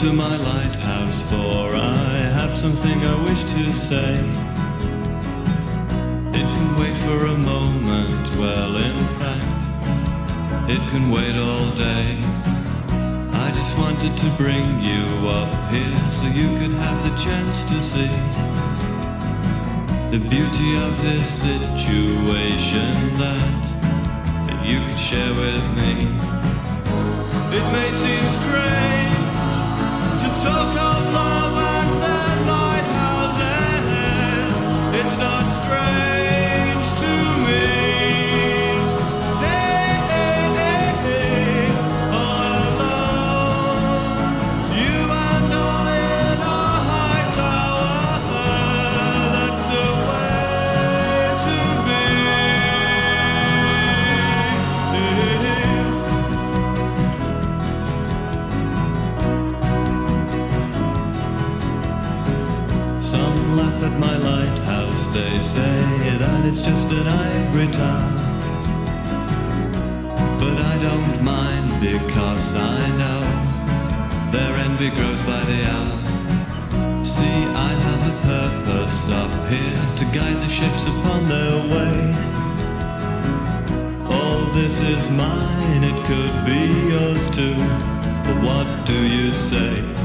To my lighthouse, for I have something I wish to say. It can wait for a moment, well, in fact, it can wait all day. I just wanted to bring you up here so you could have the chance to see the beauty of this situation that you could share with me. It may seem strange friend. Say that it's just an ivory tower. But I don't mind because I know their envy grows by the hour. See, I have a purpose up here to guide the ships upon their way. All this is mine, it could be yours too. But what do you say?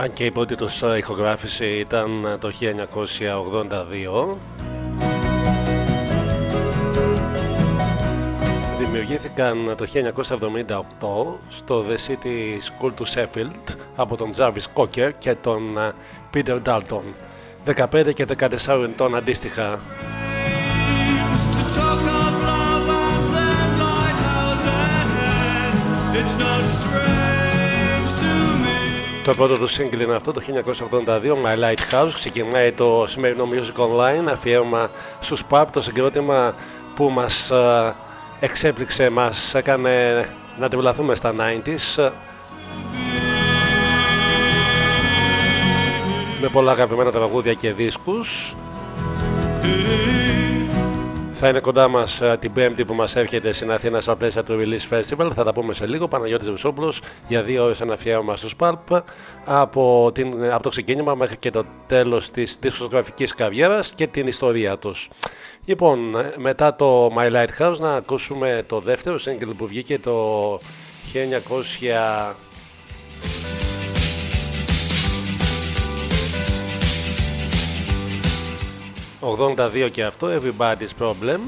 Αν και η πρώτη τους ε, ηχογράφηση ήταν ε, το 1982 Δημιουργήθηκαν το 1978 στο The City School του Sheffield από τον Jarvis Cocker και τον ε, Peter Dalton. 15 και 14 ετών αντίστοιχα Το πρώτο του σύγκλι είναι αυτό το 1982 My Lighthouse. Ξεκινάει το σημερινό Music Online αφιέρωμα στους pub το συγκρότημα που μας ε, εξέπληξε μας έκανε να τριβλαθούμε στα 90s με πολλά αγαπημένα τραγούδια και δίσκους θα είναι κοντά μας την Πέμπτη που μας έρχεται στην Αθήνα στα πλαίσια του Release Festival. Θα τα πούμε σε λίγο. Παναγιώτης Βουσόπουλος για δύο ώρες ένα αφιέρωμα στου Pulp από, την, από το ξεκίνημα μέχρι και το τέλος της δισκογραφικής καριέρας και την ιστορία τους. Λοιπόν, μετά το My Lighthouse να ακούσουμε το δεύτερο single που βγήκε το 1900. 82 και αυτό, Everybody's Problem.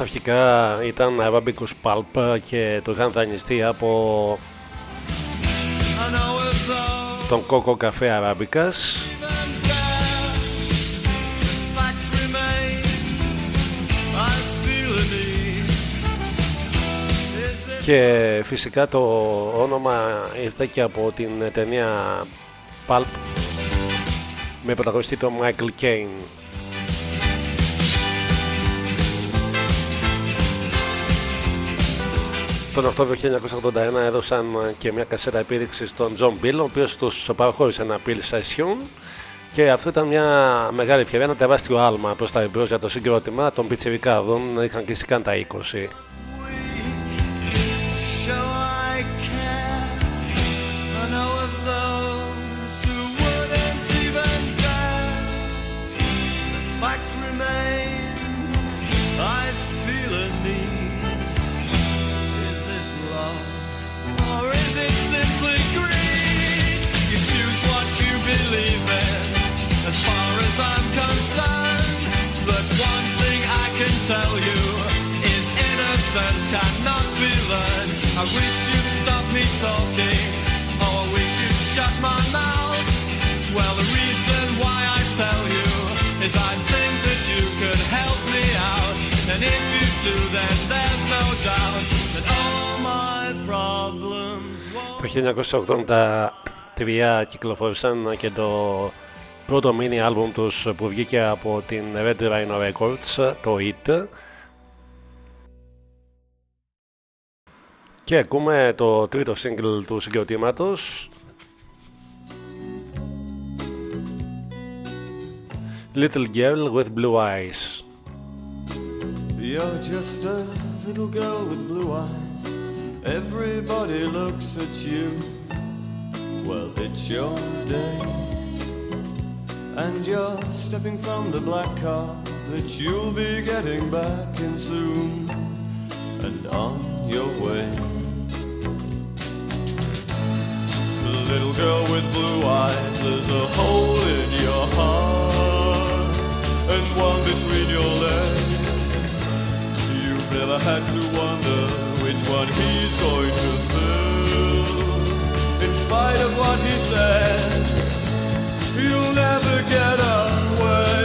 Αρχικά ήταν Arabic Pulp και το είχαν δανειστεί από τον Κόκο Καφέ Arabica. Και φυσικά το όνομα ήρθε και από την ταινία Pulp με πρωταγωνιστή τον Michael Caine. Τον Οκτώβριο 1981 έδωσαν και μια κασέτα επίδειξης στον John Bill, ο οποίος τους παραχώρησε ένα Bill Session και αυτό ήταν μια μεγάλη ευκαιρία, ένα τεράστιο άλμα προς τα εμπρός για το συγκρότημα των πιτσιρικάδων, είχαν κλείσει καν τα 20. Innocence cannot be learned. I wish you'd stop me talking, oh I wish you'd shut my mouth. Well, the reason why I tell you is I think that you could help me out. And if you do, then there's no doubt that all my problems won't. Το 1983 κυκλοφόρησαν και το πρώτο mini album τους που βγήκε από την Red Rhino Records, το It. Και ακούμε το τρίτο single του συγκροτήματος Little Girl with Blue Eyes. You're just a little girl with blue eyes. Everybody looks at you. Well, it's your day. And you're stepping from the black car that you'll be getting back in soon. And on your way. Little girl with blue eyes, there's a hole in your heart and one between your legs. You've never had to wonder which one he's going to fill. In spite of what he said, you'll never get away.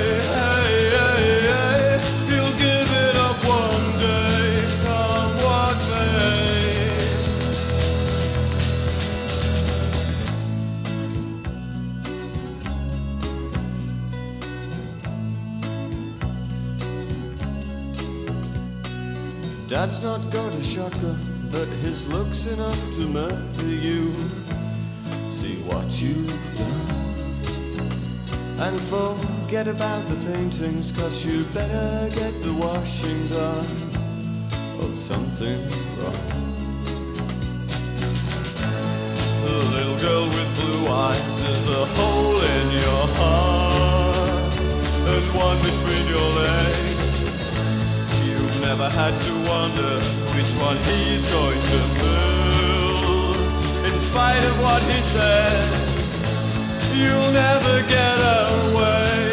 Dad's not got a shotgun, but his looks enough to murder you. See what you've done. And forget about the paintings, cause you better get the washing done. Oh, something's wrong. The little girl with blue eyes is a hole in your heart, and one between your legs. Never had to wonder which one he's going to fill. In spite of what he said, you'll never get away.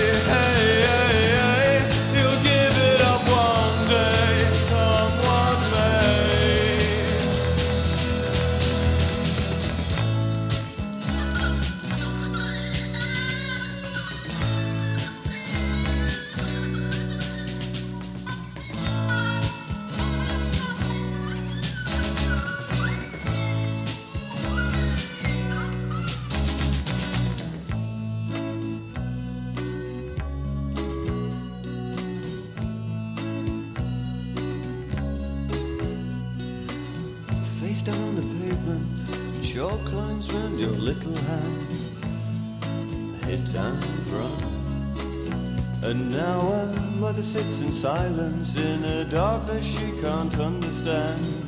Sits in silence in a darkness she can't understand.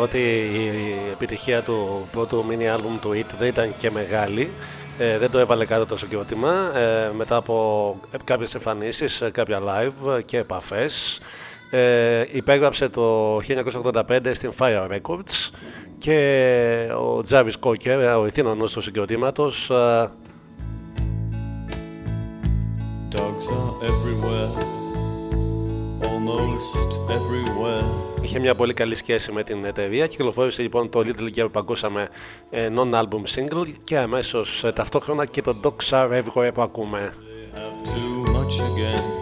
You'll Παρότι η επιτυχία του πρώτου mini album του It δεν ήταν και μεγάλη, ε, δεν το έβαλε κάτω το συγκρότημα. Ε, μετά από κάποιες εμφανίσεις, ε, κάποια live και επαφές, ε, υπέγραψε το 1985 στην Fire Records και ο Τζάβις Κόκερ, ο ηθήνονος του συγκροτήματος, ε, Dogs are everywhere, almost everywhere. Είχε μια πολύ καλή σχέση με την εταιρεία. Κυκλοφόρησε λοιπόν το Little Girl που ακούσαμε ε, non-album single και αμέσως ε, ταυτόχρονα και το Dogs Are Everywhere που ακούμε. Have too much again,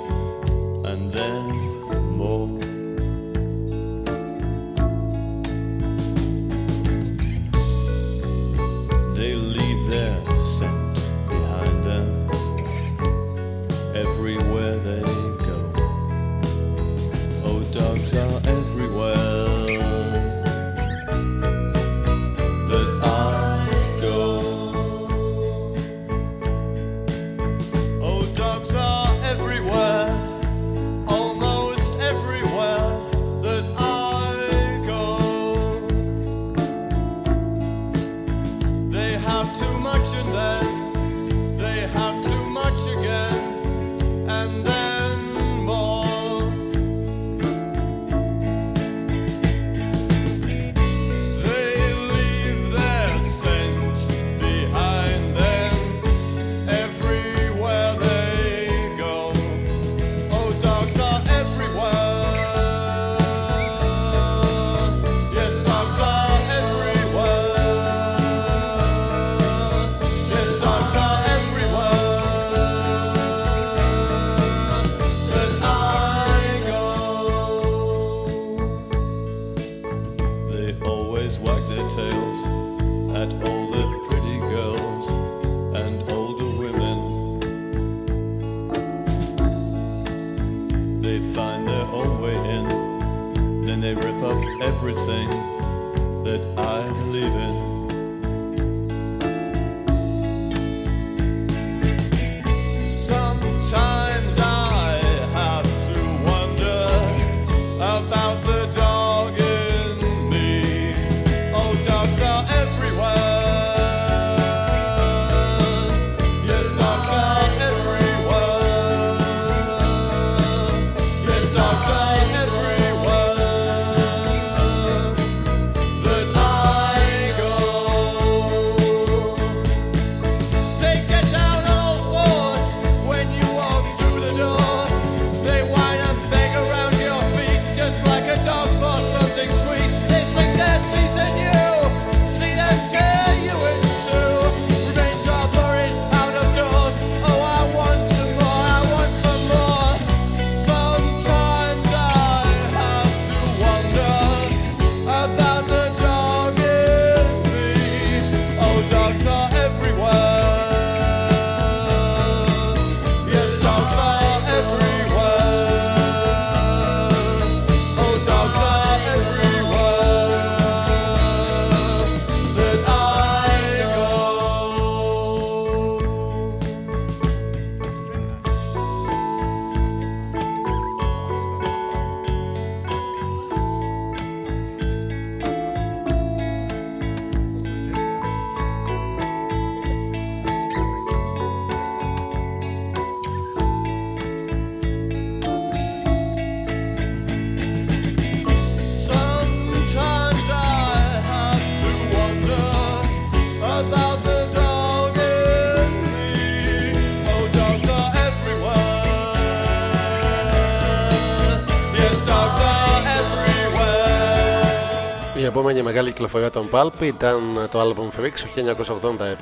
επόμενη μεγάλη κυκλοφορία των Pulp ήταν το album Freaks του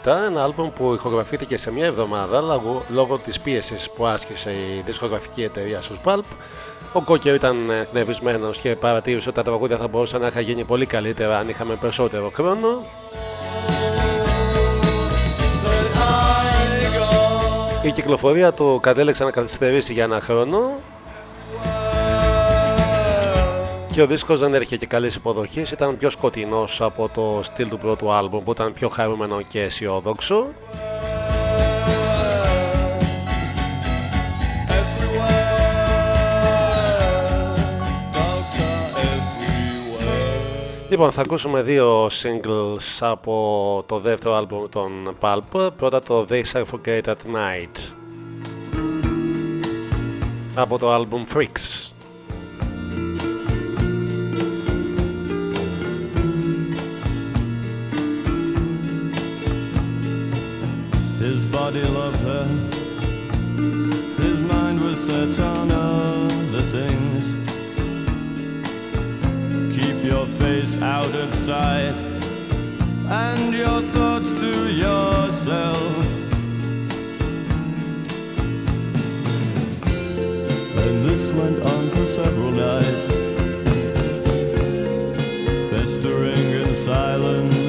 1987, ένα album που ηχογραφήθηκε σε μια εβδομάδα λόγω, λόγω της πίεσης που άσκησε η δισκογραφική εταιρεία στους Pulp. Ο Κόκκερ ήταν εκνευρισμένος και παρατήρησε ότι τα τραγούδια θα μπορούσαν να είχαν γίνει πολύ καλύτερα αν είχαμε περισσότερο χρόνο. Η κυκλοφορία του κατέληξε να καθυστερήσει για ένα χρόνο και ο δίσκος δεν έρχεται και καλής υποδοχής, ήταν πιο σκοτεινός από το στυλ του πρώτου άλμπουμ που ήταν πιο χαρούμενο και αισιόδοξο. Λοιπόν, θα ακούσουμε δύο singles από το δεύτερο άλμπουμ των Pulp. Πρώτα το They Suffocate at Night από το άλμπουμ Freaks. Body loved her. His mind was set on other things. Keep your face out of sight and your thoughts to yourself. And this went on for several nights, festering in silence,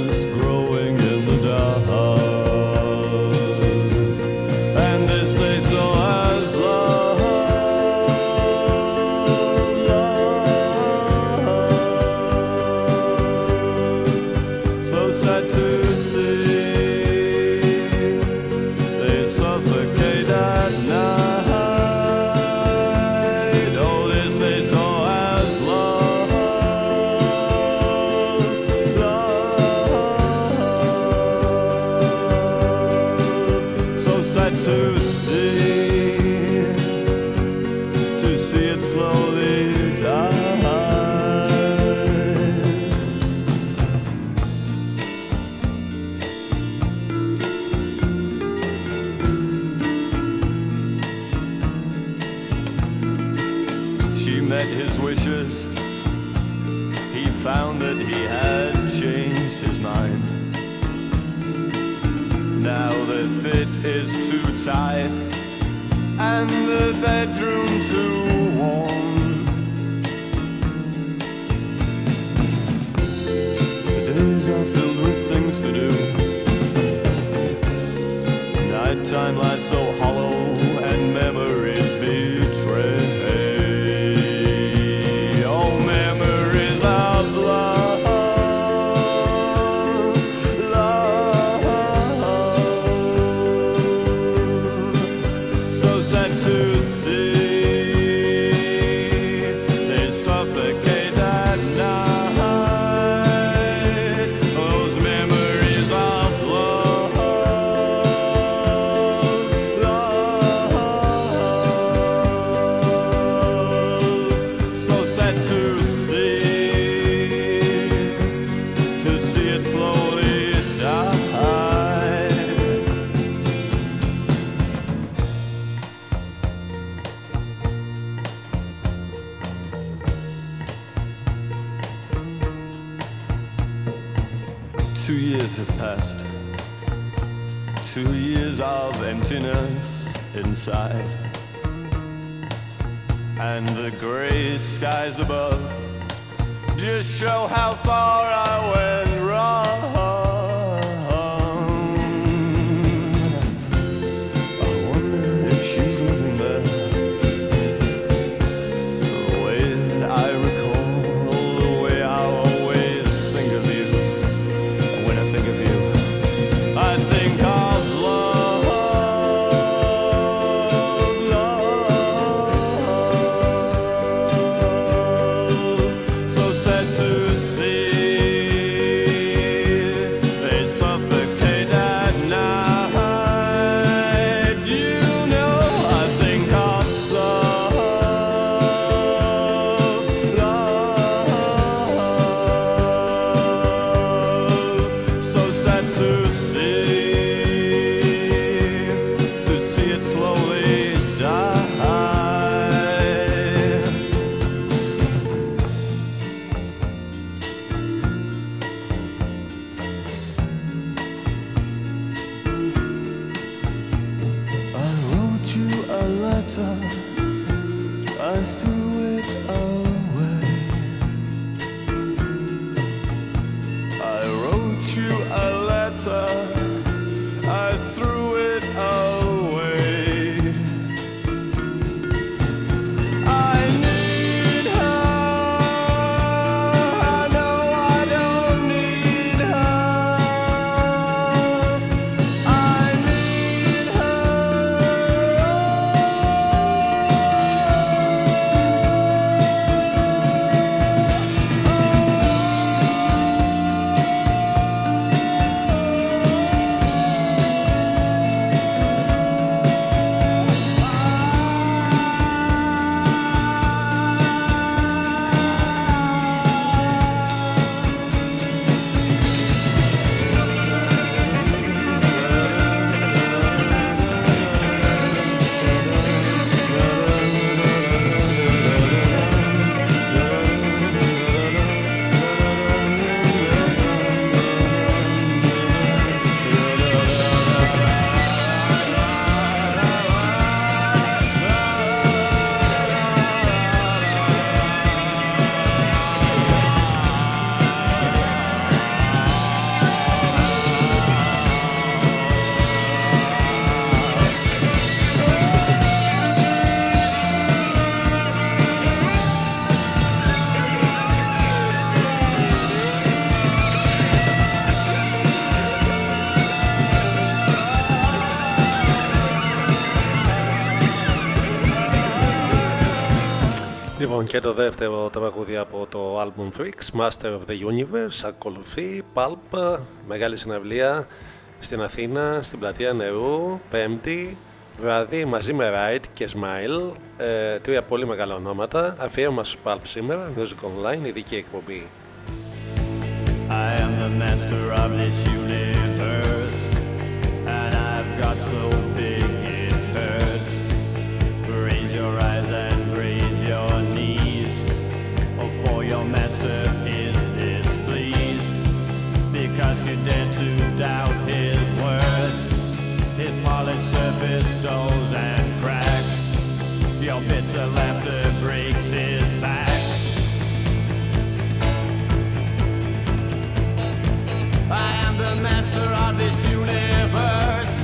side. Και το δεύτερο τραγούδι από το album Freaks, Master of the Universe, ακολουθεί Pulp, μεγάλη συναυλία στην Αθήνα, στην πλατεία νερού, πέμπτη, βράδυ μαζί με Ride και Smile, ε, τρία πολύ μεγάλα ονόματα, αφιέρωμα στους Pulp σήμερα, Music Online, ειδική εκπομπή. I am the master of this universe And I've got so big you dare to doubt his word. His polished surface dulls and cracks. Your bitter laughter breaks his back. I am the master of this universe.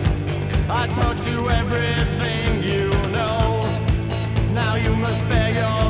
I taught you everything you know. Now you must bear your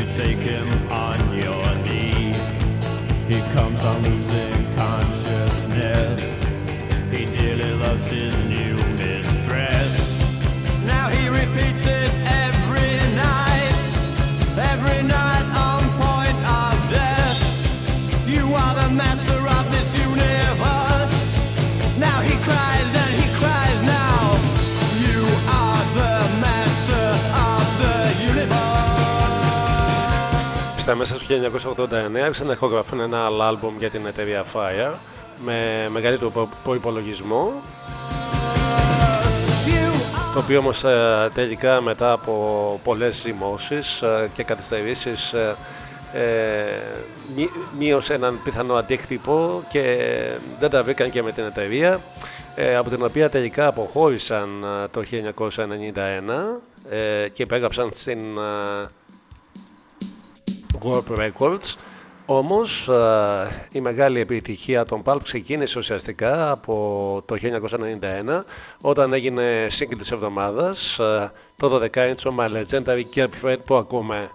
You take him on your knee. He comes on losing consciousness. He dearly loves his new. Στα μέσα του 1989 άρχισαν να ηχογραφούν ένα άλλο άλμπουμ για την εταιρεία Fire με μεγαλύτερο προϋπολογισμό. Το οποίο όμως ε, τελικά μετά από πολλές ζυμώσεις ε, και καθυστερήσεις ε, μείωσε έναν πιθανό αντίκτυπο και δεν τα βρήκαν και με την εταιρεία από την οποία τελικά αποχώρησαν το 1991 και υπέγραψαν στην Warp Records. Όμως ε, η μεγάλη επιτυχία των Pulp ξεκίνησε ουσιαστικά από το 1991 όταν έγινε single της εβδομάδας ε, το 12 inch My Legendary Girlfriend που ακούμε.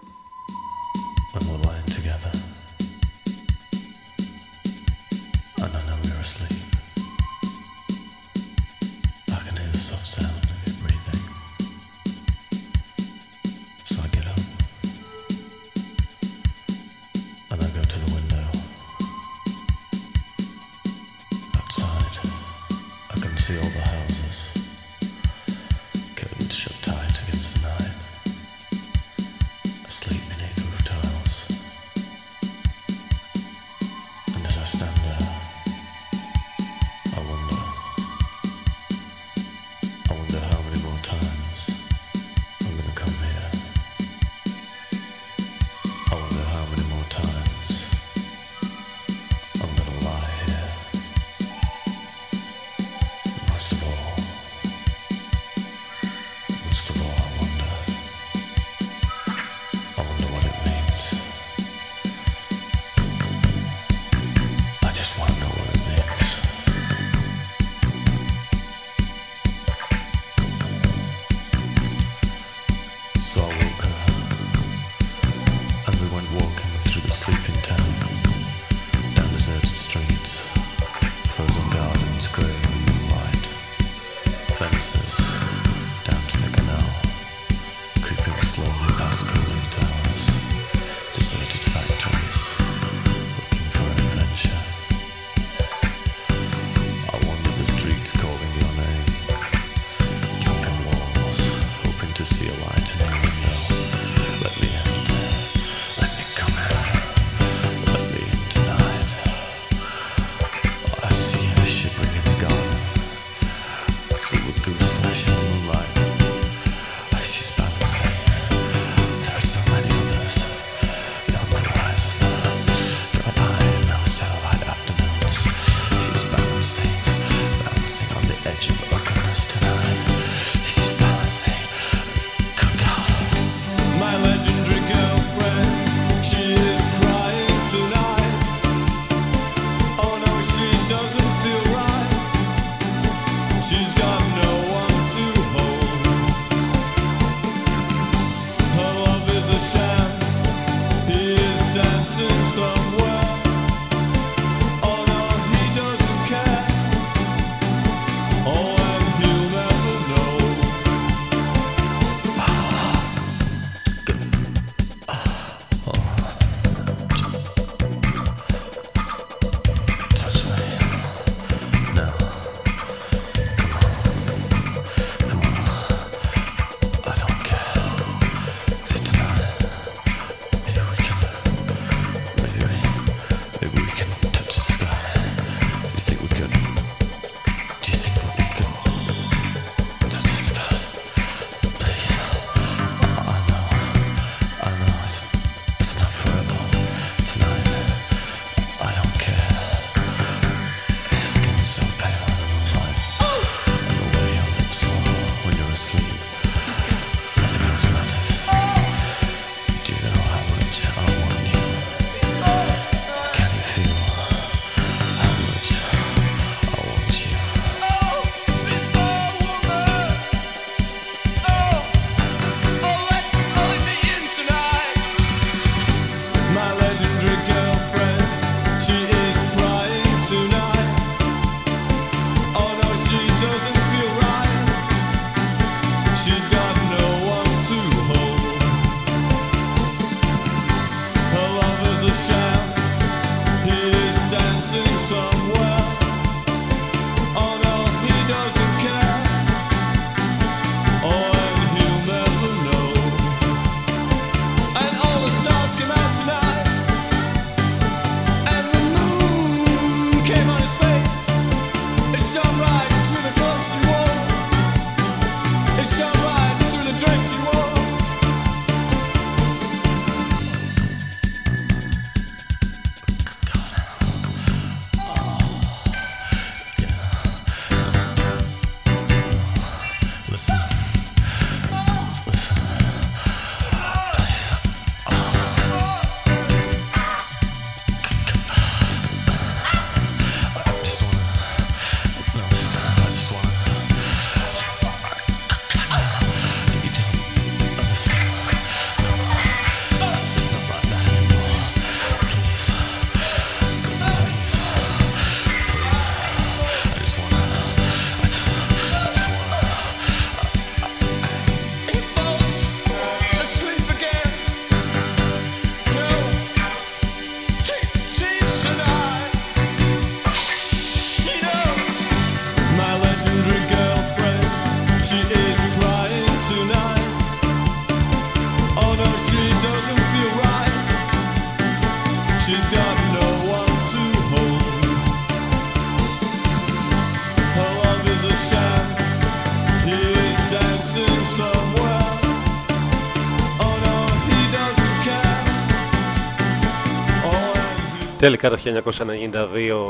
Τελικά το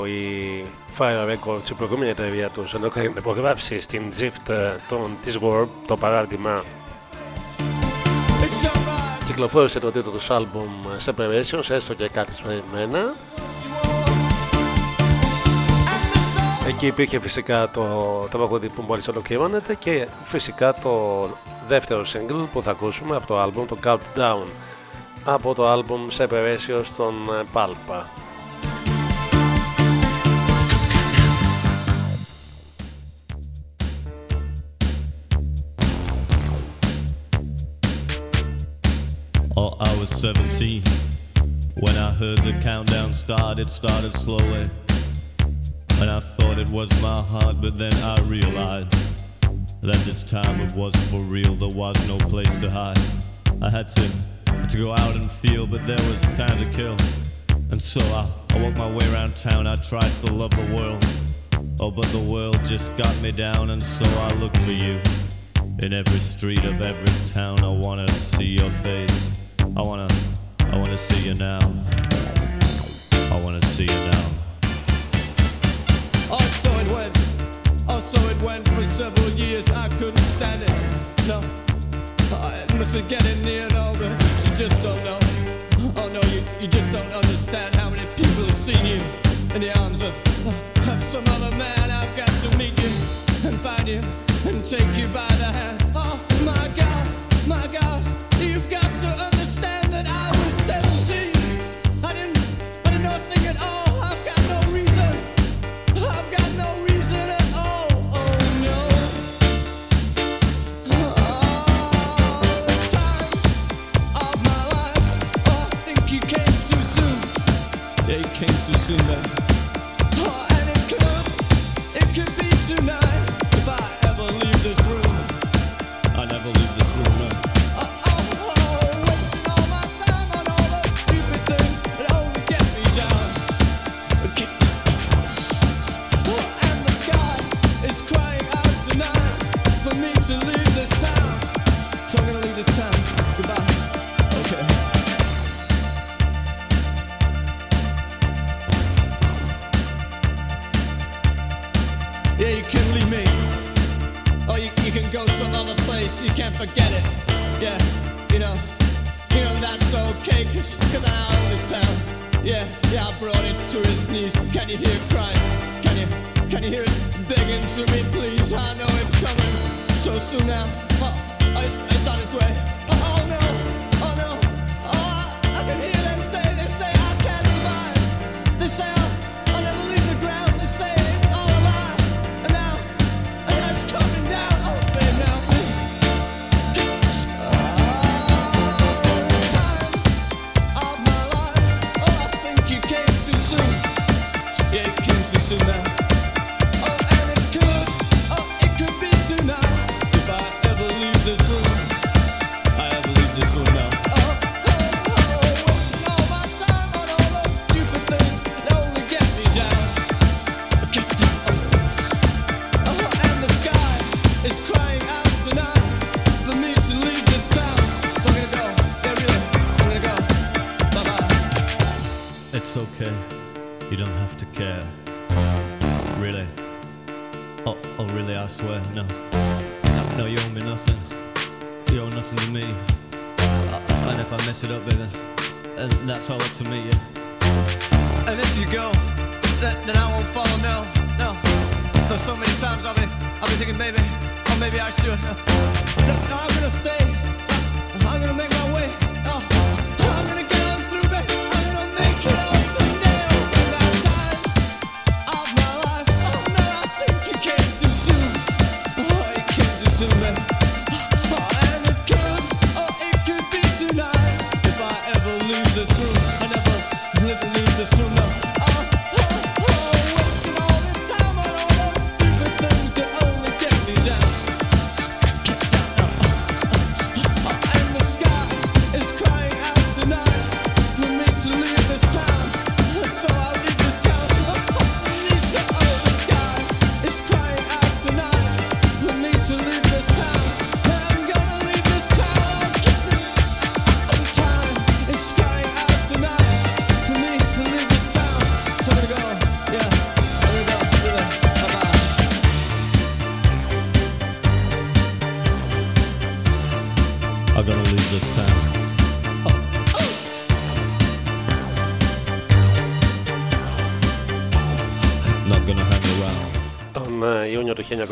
1992 η Fire Records, η προηγούμενη εταιρεία τους, ενώ είχαν υπογράψει στην Gift ε, των της World το παράδειγμα κυκλοφόρησε το τίτλο του άλμπουμ ε, Separations, έστω και κάτι σφαιρημένα. Εκεί υπήρχε φυσικά το τραγούδι που μόλις ολοκληρώνεται και φυσικά το δεύτερο single που θα ακούσουμε από το άλμπουμ, το Countdown από το άλμπουμ Separations των ε, Palpa. When I heard the countdown start, it started slowly. And I thought it was my heart, but then I realized that this time it was for real. There was no place to hide. I had to, had to go out and feel, but there was time to kill. And so I, I walked my way around town. I tried to love the world. Oh, but the world just got me down, and so I looked for you. In every street of every town, I wanna see your face. I wanna I wanna see you now. I wanna see you now. Oh, I saw it when, I oh, saw it when for several years I couldn't stand it. No, I must be getting near it over. You just don't know. Oh no, you, you just don't understand how many people have seen you in the arms of, of some other man. I've got to meet you and find you and take you by the hand.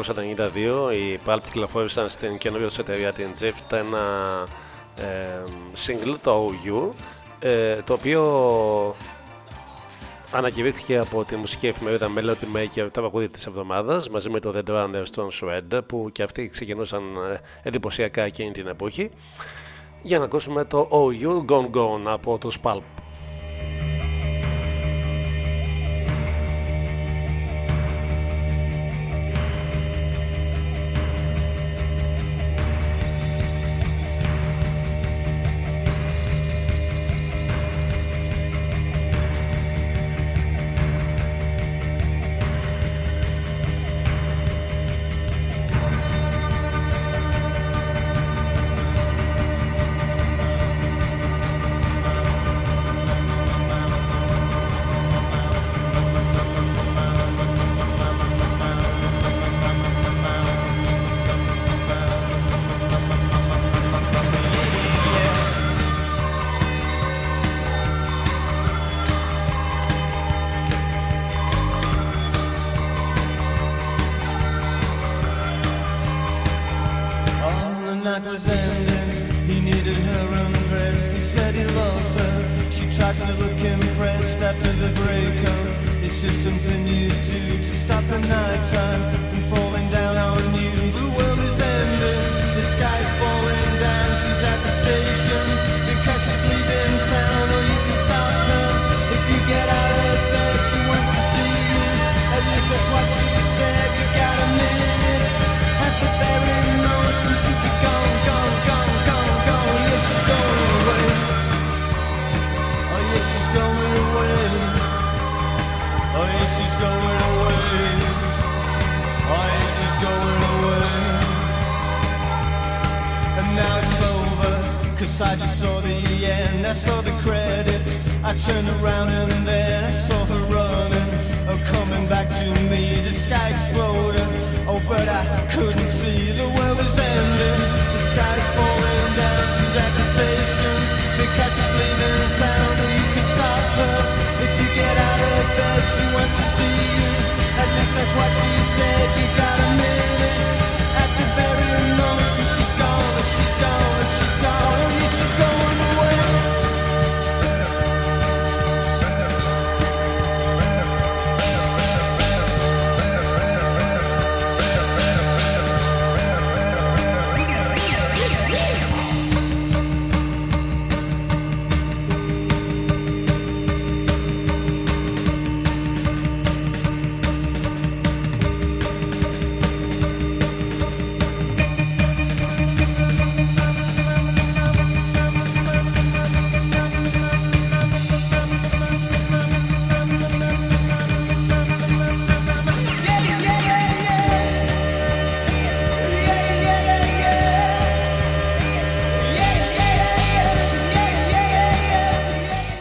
1992 οι Pulp κυκλοφόρησαν στην καινούργια τους εταιρεία την Gift ένα ε, single, το OU ε, το οποίο ανακηρύχθηκε από τη μουσική εφημερίδα Melody Maker τα παγούδια της εβδομάδας μαζί με το The Runners των Shred που και αυτοί ξεκινούσαν ε, εντυπωσιακά εκείνη την εποχή. Για να ακούσουμε το OU Gone Gone από τους Pulp.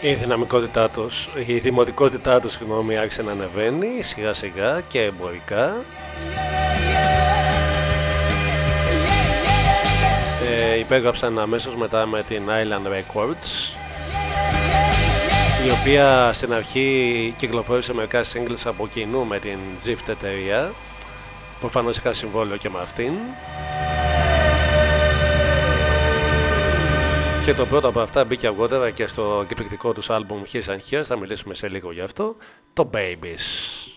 Η δυναμικότητά τους, η δημοτικότητά τους συγγνώμη άρχισε να ανεβαίνει σιγά σιγά και εμπορικά. Ε, υπέγραψαν αμέσως μετά με την Island Records η οποία στην αρχή κυκλοφόρησε μερικά singles από κοινού με την Gift εταιρεία προφανώς είχα συμβόλαιο και με αυτήν Και το πρώτο από αυτά μπήκε αργότερα και στο εκπληκτικό τους άλμπουμ His and θα μιλήσουμε σε λίγο γι' αυτό, το Babies.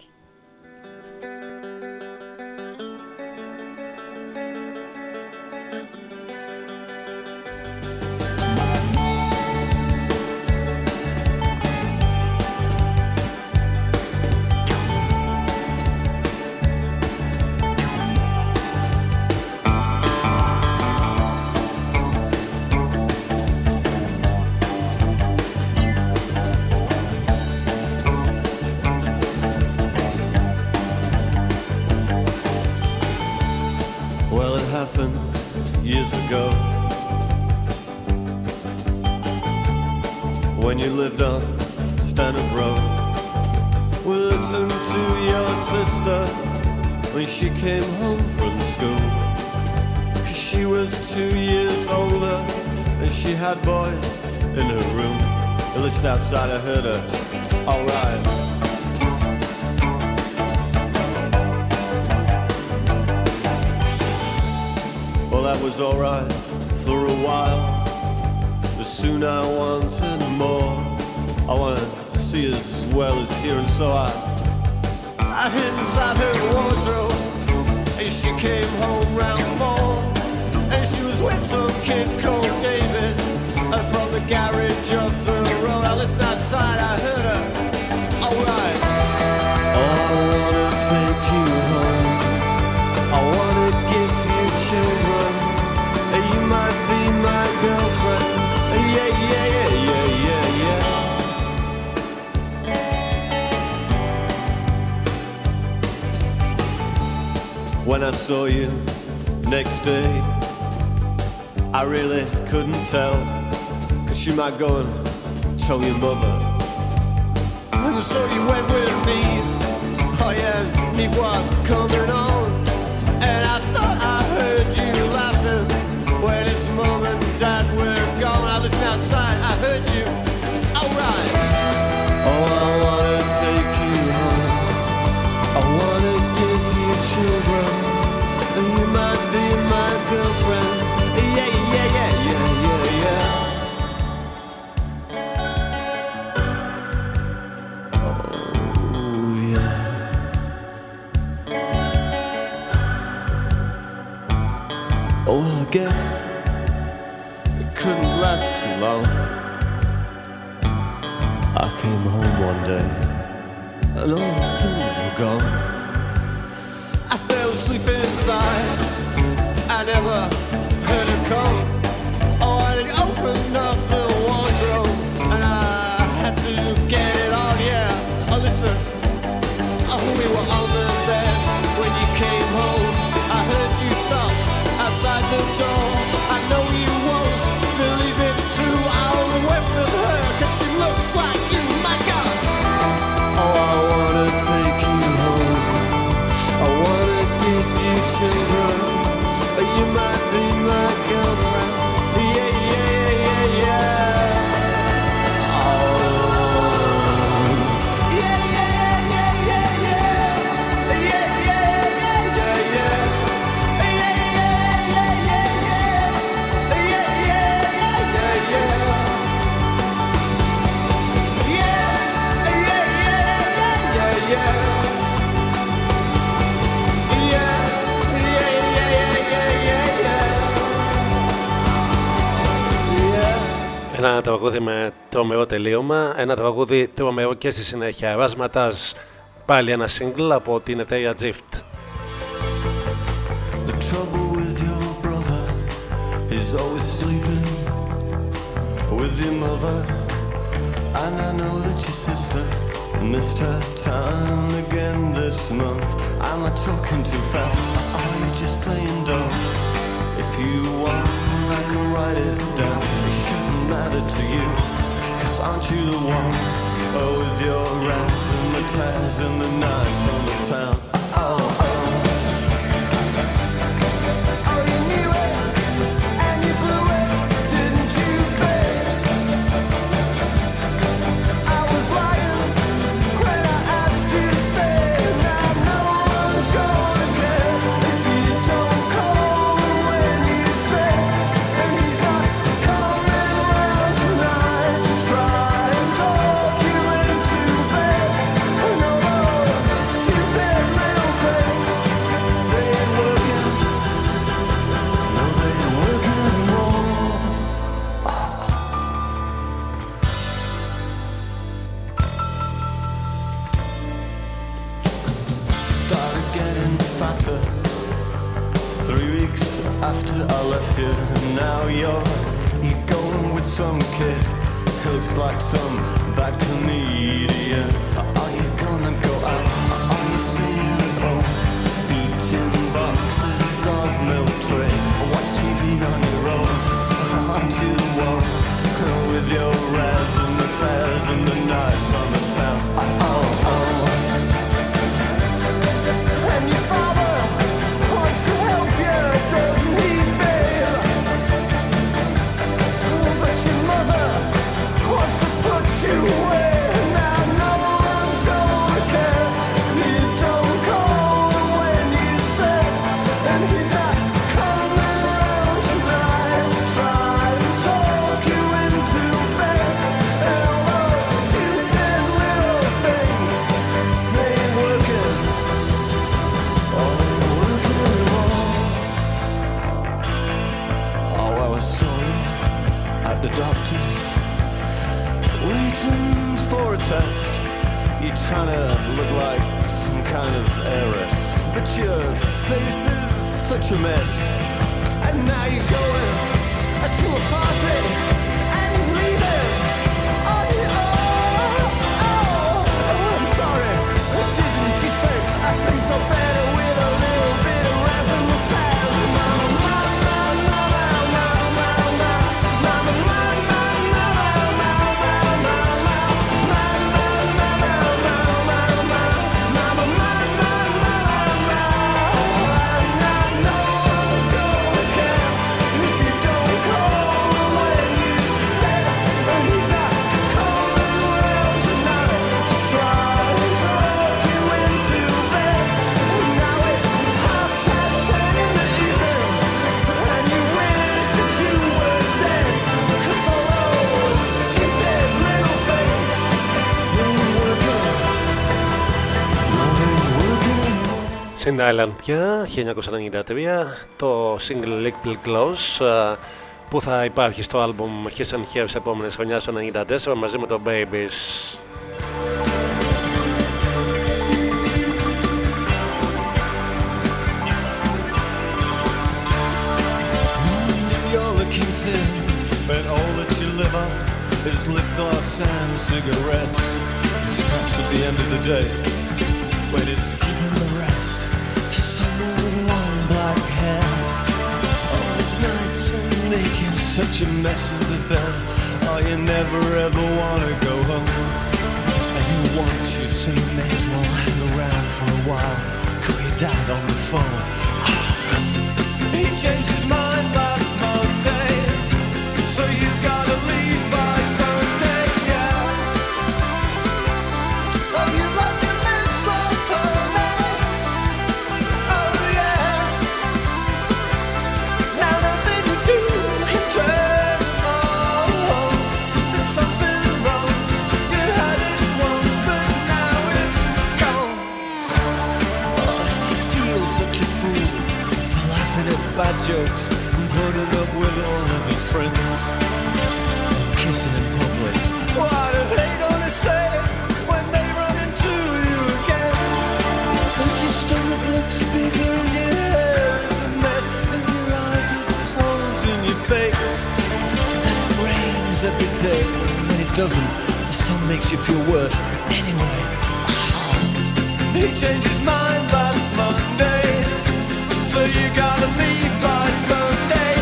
Ένα τραγούδι με τρομερό τελείωμα, ένα τραγούδι τρομερό και στη συνέχεια. Ρασματάζ, πάλι ένα single από την εταιρεία Gift. matter to you. Cause aren't you the one? Oh, with your rats and the tats and the knives on the town. Oh. now you're you going with some kid who looks like some bad comedian. Are you gonna go out? Are you staying at home? Eating boxes of milk tray. Watch TV on your own. Aren't you warm? With your res and the tears and the nights on the town. Trying to look like some kind of heiress, but your face is such a mess. And now you're going to a party Στην Island πια, 1993, το single Lick Bill Close ε, που θα υπάρχει στο άλμπουμ Kiss and Hair σε επόμενες χρονιά στο 94 μαζί με το Babies. You're looking thin, but all that you live on is lip gloss and cigarettes. It stops at the end of the day when it's black hair. All these nights I'm making such a mess of the bed. Oh, you never ever wanna go home. And you want you, so you may as well hang around for a while. Call your dad on the phone. Ah. He changed his mind last Monday, so you gotta leave jokes and putting up with all of his friends. Kissing in public. What are they gonna say when they run into you again? And your stomach looks bigger and your hair is a mess and your eyes are just holes in your face. And it rains every day and when it doesn't, the sun makes you feel worse. Anyway, he changed his mind so you gotta leave by Sunday,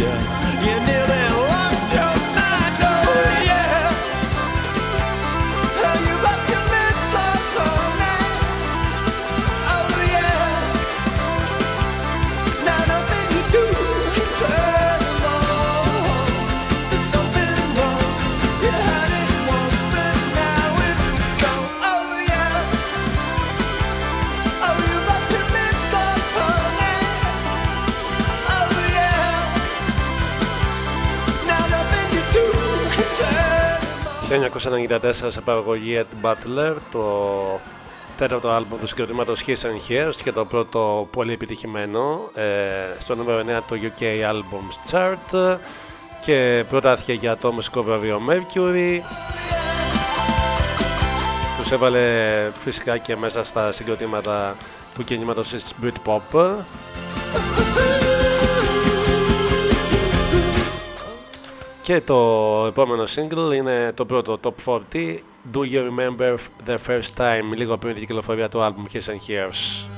yeah. 1994 σε παραγωγή Ed Butler, το τέταρτο άλμπομ του συγκροτήματος His and Hers και το πρώτο πολύ επιτυχημένο ε, στο νούμερο 9 το UK Albums Chart. Και προτάθηκε για το μουσικό βραβείο Mercury. Τους έβαλε φυσικά και μέσα στα συγκροτήματα του κινήματος της Britpop Και το επόμενο single είναι το πρώτο Top 40 Do You Remember The First Time λίγο πριν την κυκλοφορία του album Kiss and Hears.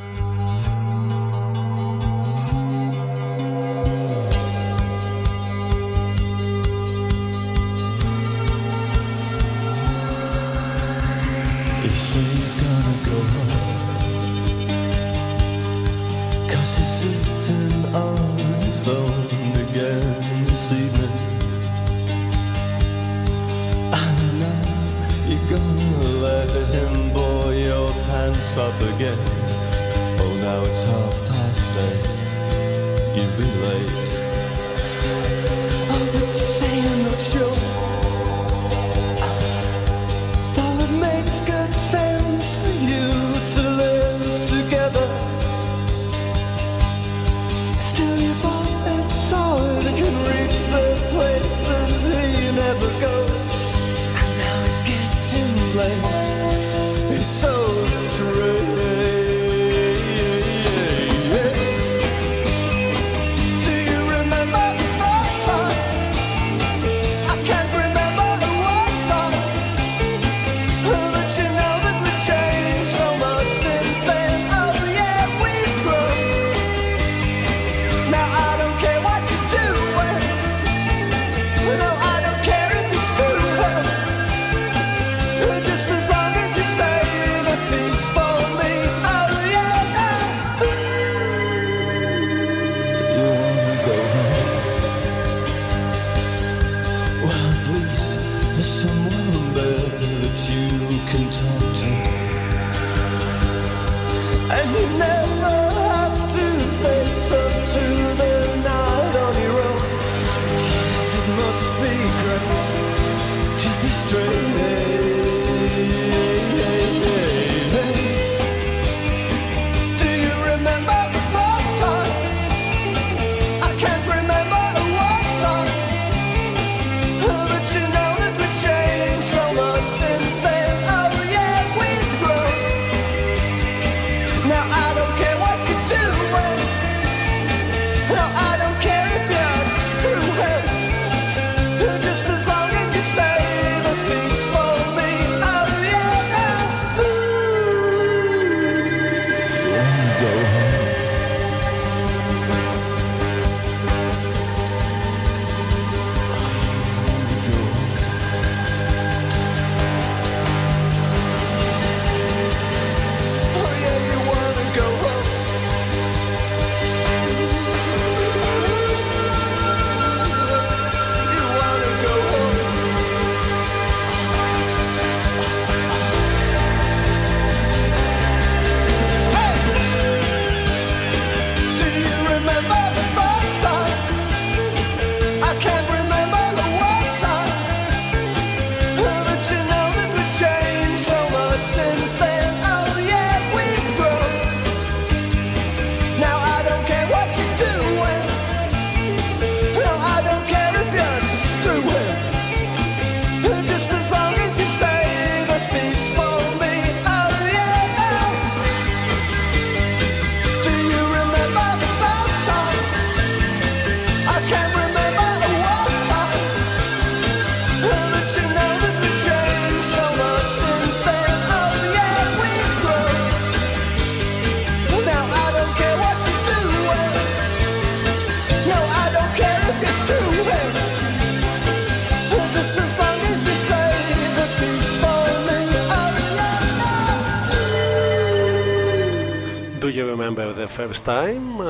You Remember The First Time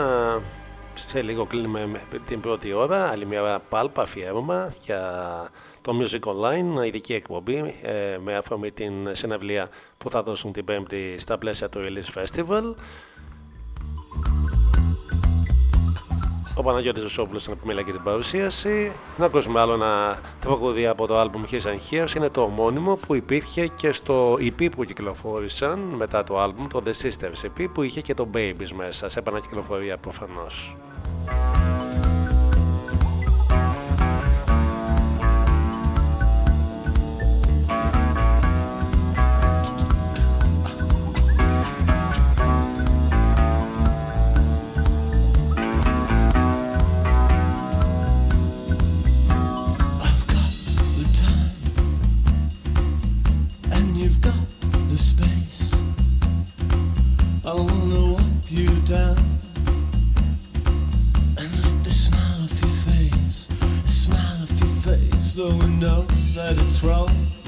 σε λίγο κλείνουμε την πρώτη ώρα άλλη μια ώρα πάλπα αφιέρωμα για το Music Online ειδική εκπομπή ε, με αφορμή την συναυλία που θα δώσουν την πέμπτη στα πλαίσια του Release Festival. ο Παναγιώτης είναι που επιμέλεια και την παρουσίαση. Να ακούσουμε άλλο ένα τραγούδι από το άλμπουμ His and είναι το ομώνυμο που υπήρχε και στο EP που κυκλοφόρησαν μετά το άλμπουμ, το The Sisters EP που είχε και το Babies μέσα, σε επανακυκλοφορία προφανώς. that it's wrong.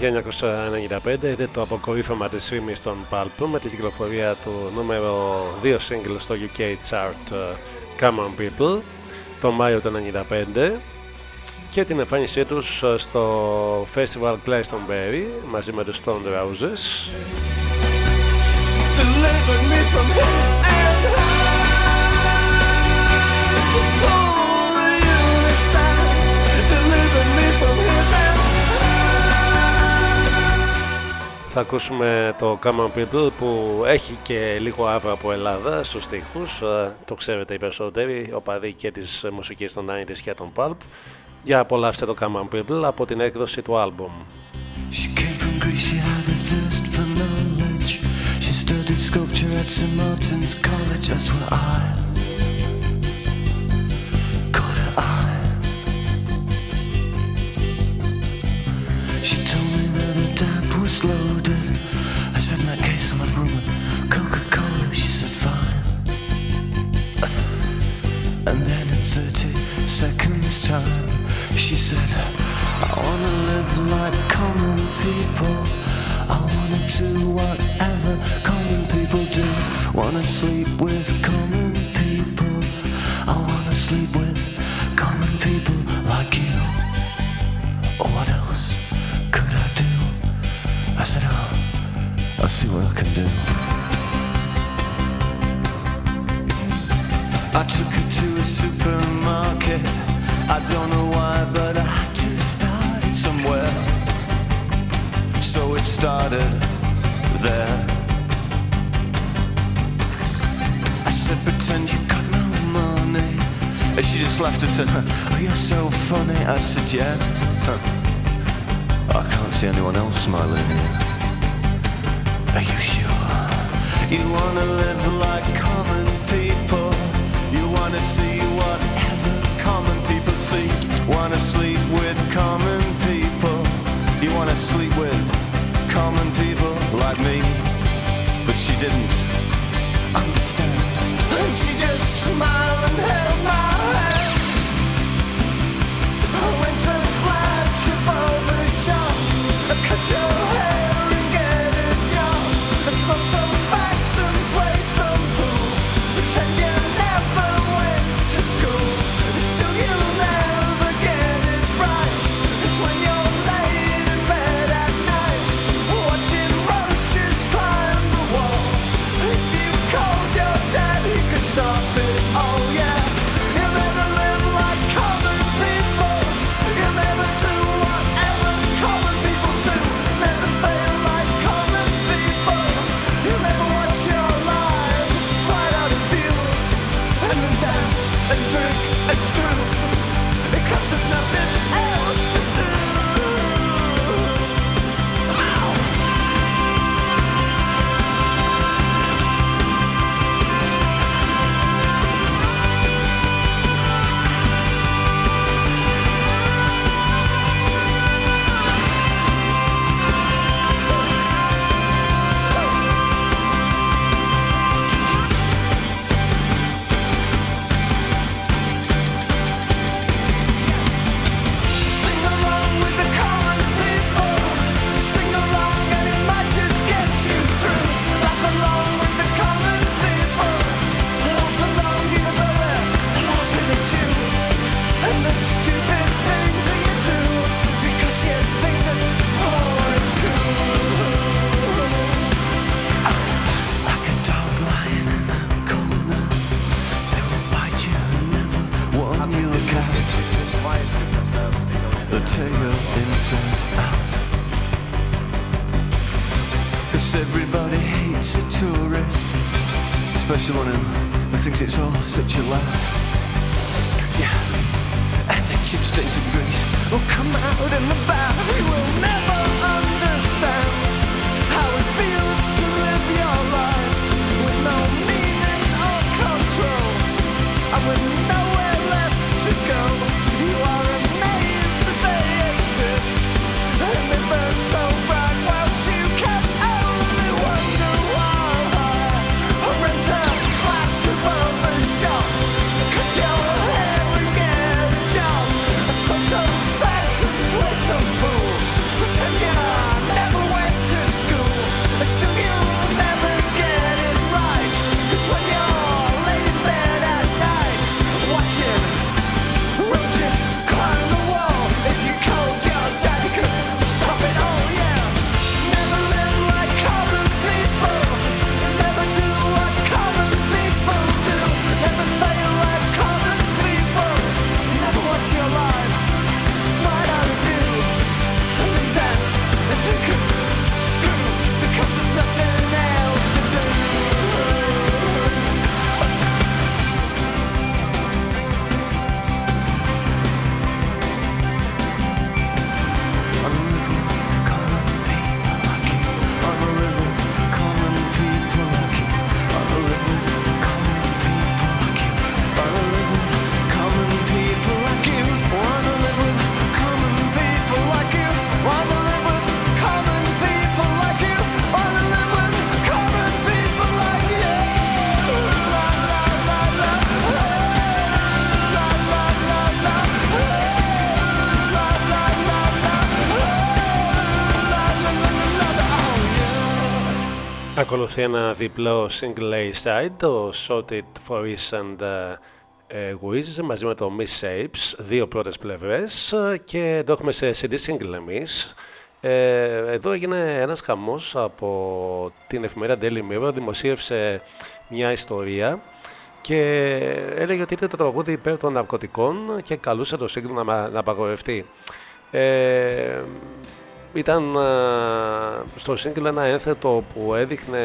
1995 είδε το αποκορύφωμα της φήμης των Pulp με την κυκλοφορία του νούμερο 2 single στο UK chart ε, Come On People το Μάιο του 1995 και την εμφάνισή τους ε, στο Festival Glastonbury μαζί με τους Stone Roses. Θα ακούσουμε το Common People που έχει και λίγο άβρα από Ελλάδα στους στίχους. Ε, το ξέρετε οι περισσότεροι οπαδοί και της μουσικής των 90's και των Pulp. Για απολαύστε το Common People από την έκδοση του άλμπομ. Sculpture at St. Martin's College, that's where I loaded. I said, in that case, I'll have room Coca Cola. She said, fine. And then in 30 seconds' time, she said, I wanna live like common people. I wanna do whatever common people do. Wanna sleep with started there. I said, pretend you got no money. And she just laughed and said, oh, you're so funny. I said, yeah. I can't see anyone else smiling here. Are you sure? You wanna live like common people. You wanna see whatever common people see. Wanna sleep with common people. You wanna sleep with common people like me. But she didn't understand. And she just smiled and held my ακολουθεί ένα διπλό single A side, το Sorted It For and ε, Wiz μαζί με το Miss Shapes, δύο πρώτες πλευρές και το έχουμε σε CD single εμείς. Ε, εδώ έγινε ένας χαμός από την εφημερία Daily Mirror, δημοσίευσε μια ιστορία και έλεγε ότι ήταν το τραγούδι υπέρ των ναρκωτικών και καλούσε το σύγκρουμα να απαγορευτεί. Ε, ήταν ε, στο σύγκλι ένα ένθετο που έδειχνε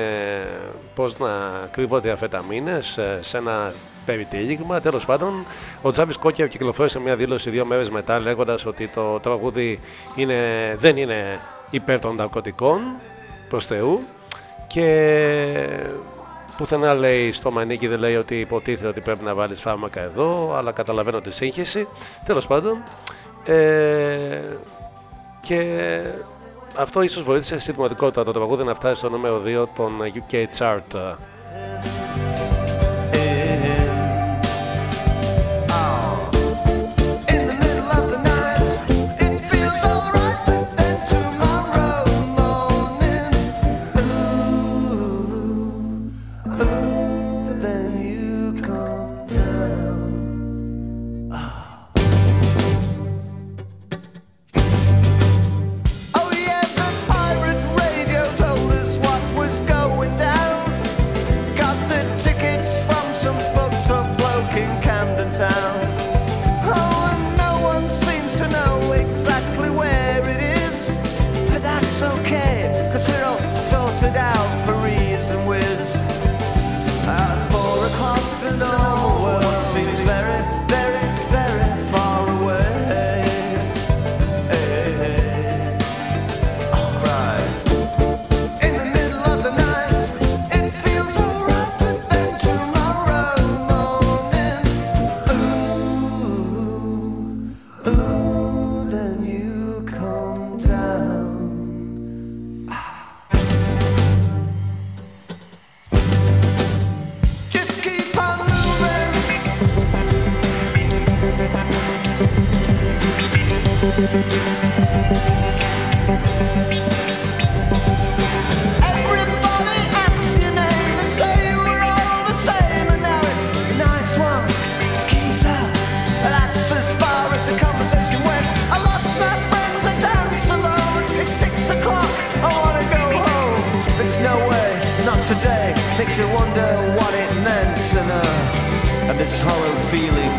πώς να κρύβονται αφεταμίνες ε, σε ένα περιτύλιγμα. Τέλος πάντων, ο Τζάβις Κόκκερ κυκλοφόρησε μια δήλωση δύο μέρες μετά λέγοντας ότι το τραγούδι είναι, δεν είναι υπέρ των ναρκωτικών προς Θεού και πουθενά λέει στο μανίκι δεν λέει ότι υποτίθεται ότι πρέπει να βάλεις φάρμακα εδώ αλλά καταλαβαίνω τη σύγχυση τέλος πάντων ε, και αυτό ίσως βοήθησε στην δημοτικότητα το τραγούδι να φτάσει στο νούμερο 2 των UK Chart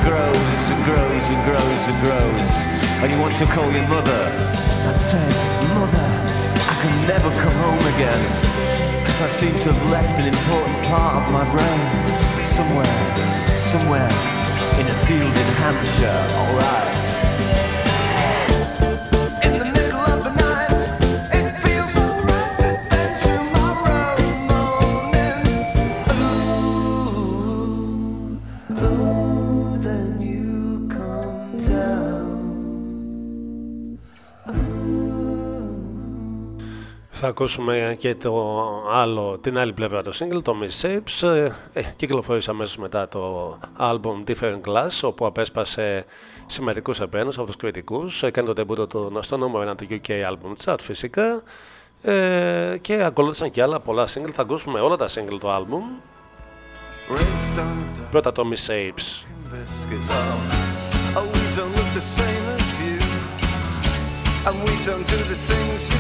grows and grows and grows and grows, and you want to call your mother and say, Mother, I can never come home again. Cause I seem to have left an important part of my brain somewhere, somewhere in a field in Hampshire, alright. Θα ακούσουμε και το άλλο, την άλλη πλευρά του single, το Miss Shapes. Ε, ε, κυκλοφόρησε αμέσως μετά το album Different Glass, όπου απέσπασε σημαντικούς επένους από τους κριτικούς. Έκανε το τεμπούτο του στο νούμερο 1 του UK Album Chart φυσικά. Ε, και ακολούθησαν και άλλα πολλά single. Θα ακούσουμε όλα τα single του album. Raised on a Πρώτα το Miss Shapes. biscuits. Oh, oh, we don't look the same as you, and we don't do the things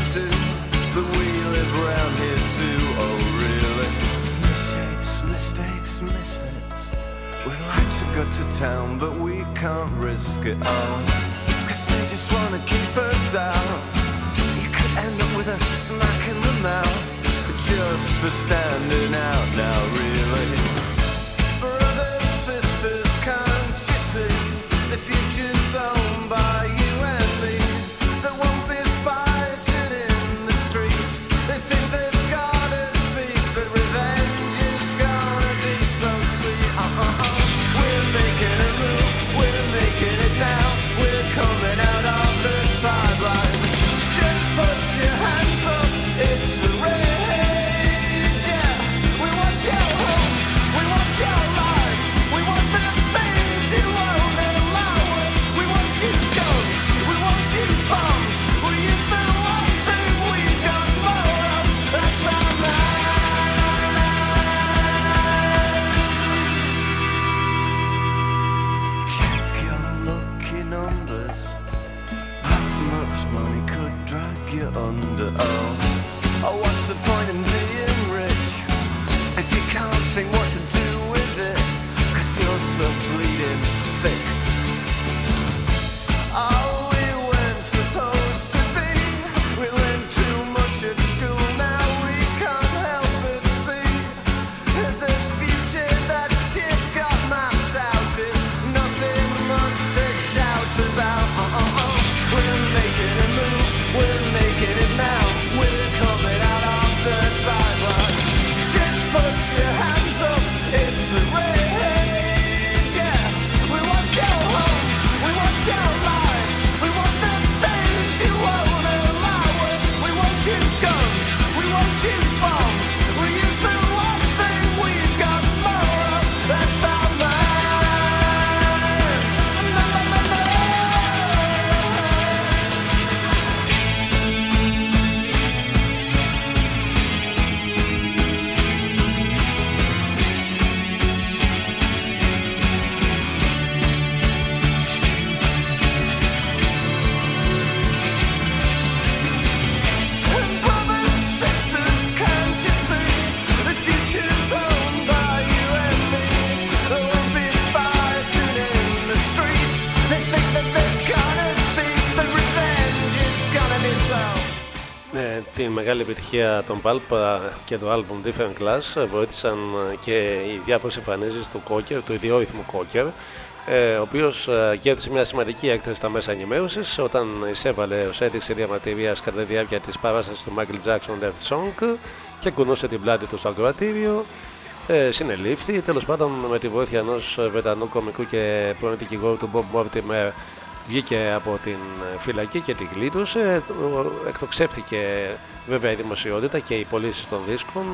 go to town, but we can't risk it all, cause they just wanna keep us out. You could end up with a smack in the mouth just for standing out now, really. Την μεγάλη επιτυχία των Pulp και το album Different Class βοήθησαν και οι διάφορες εμφανίσεις του Cocker, του ιδιόρυθμου Cocker ο οποίος κέρδισε μια σημαντική έκθεση στα μέσα ενημέρωσης όταν εισέβαλε ω έδειξη διαμαρτυρίας κατά τη διάρκεια της παράστασης του Michael Jackson Death Song και κουνούσε την πλάτη του στο ακροατήριο. Ε, συνελήφθη, τέλος πάντων με τη βοήθεια ενός Βρετανού κομικού και πρώην δικηγόρου του Bob Mortimer βγήκε από την φυλακή και την κλείτωσε. Εκτοξεύτηκε βέβαια η δημοσιότητα και οι πωλήσεις των δίσκων.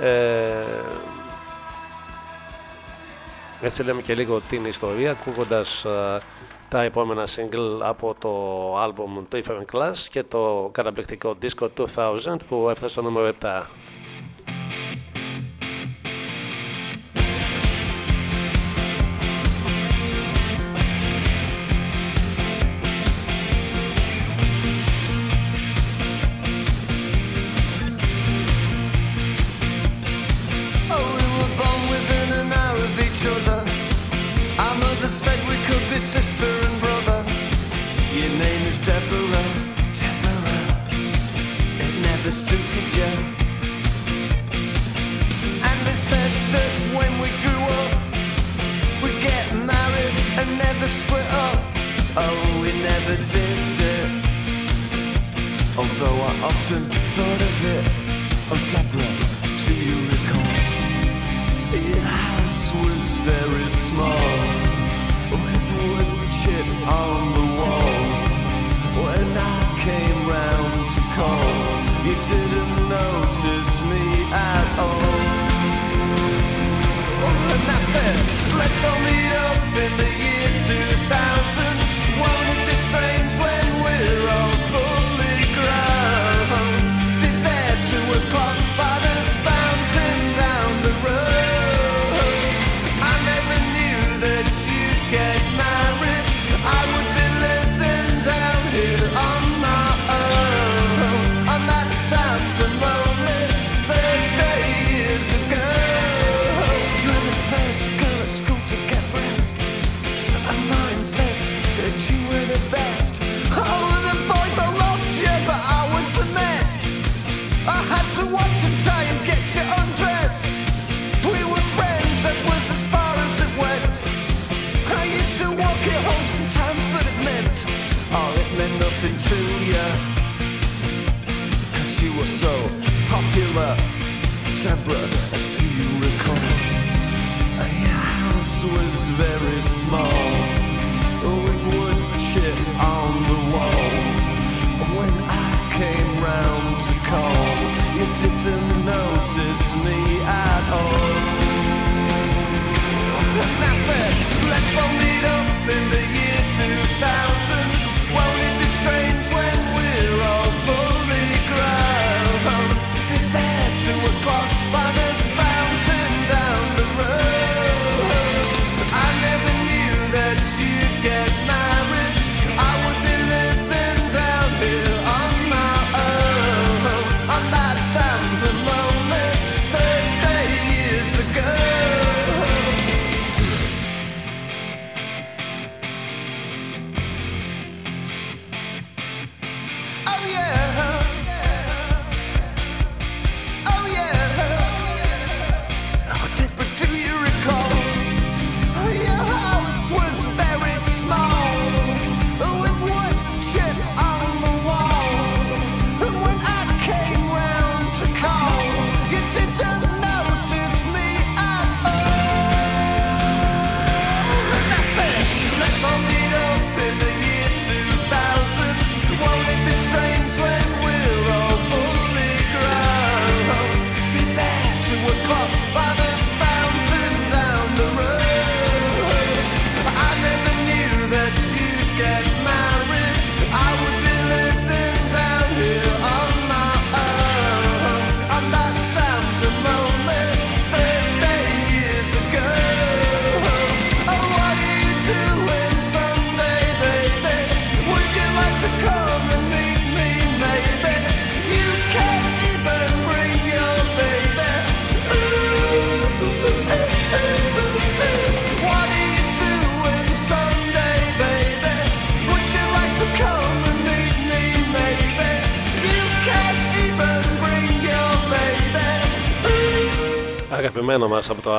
Ε, έτσι λέμε και λίγο την ιστορία ακούγοντας τα επόμενα single από το album Different Class και το καταπληκτικό disco 2000 που έφτασε στο νούμερο 7.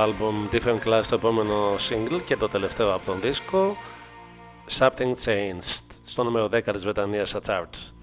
Μας από το album Different Class το επόμενο single και το τελευταίο από τον δίσκο Something Changed στο νούμερο 10 της Βρετανίας στα charts.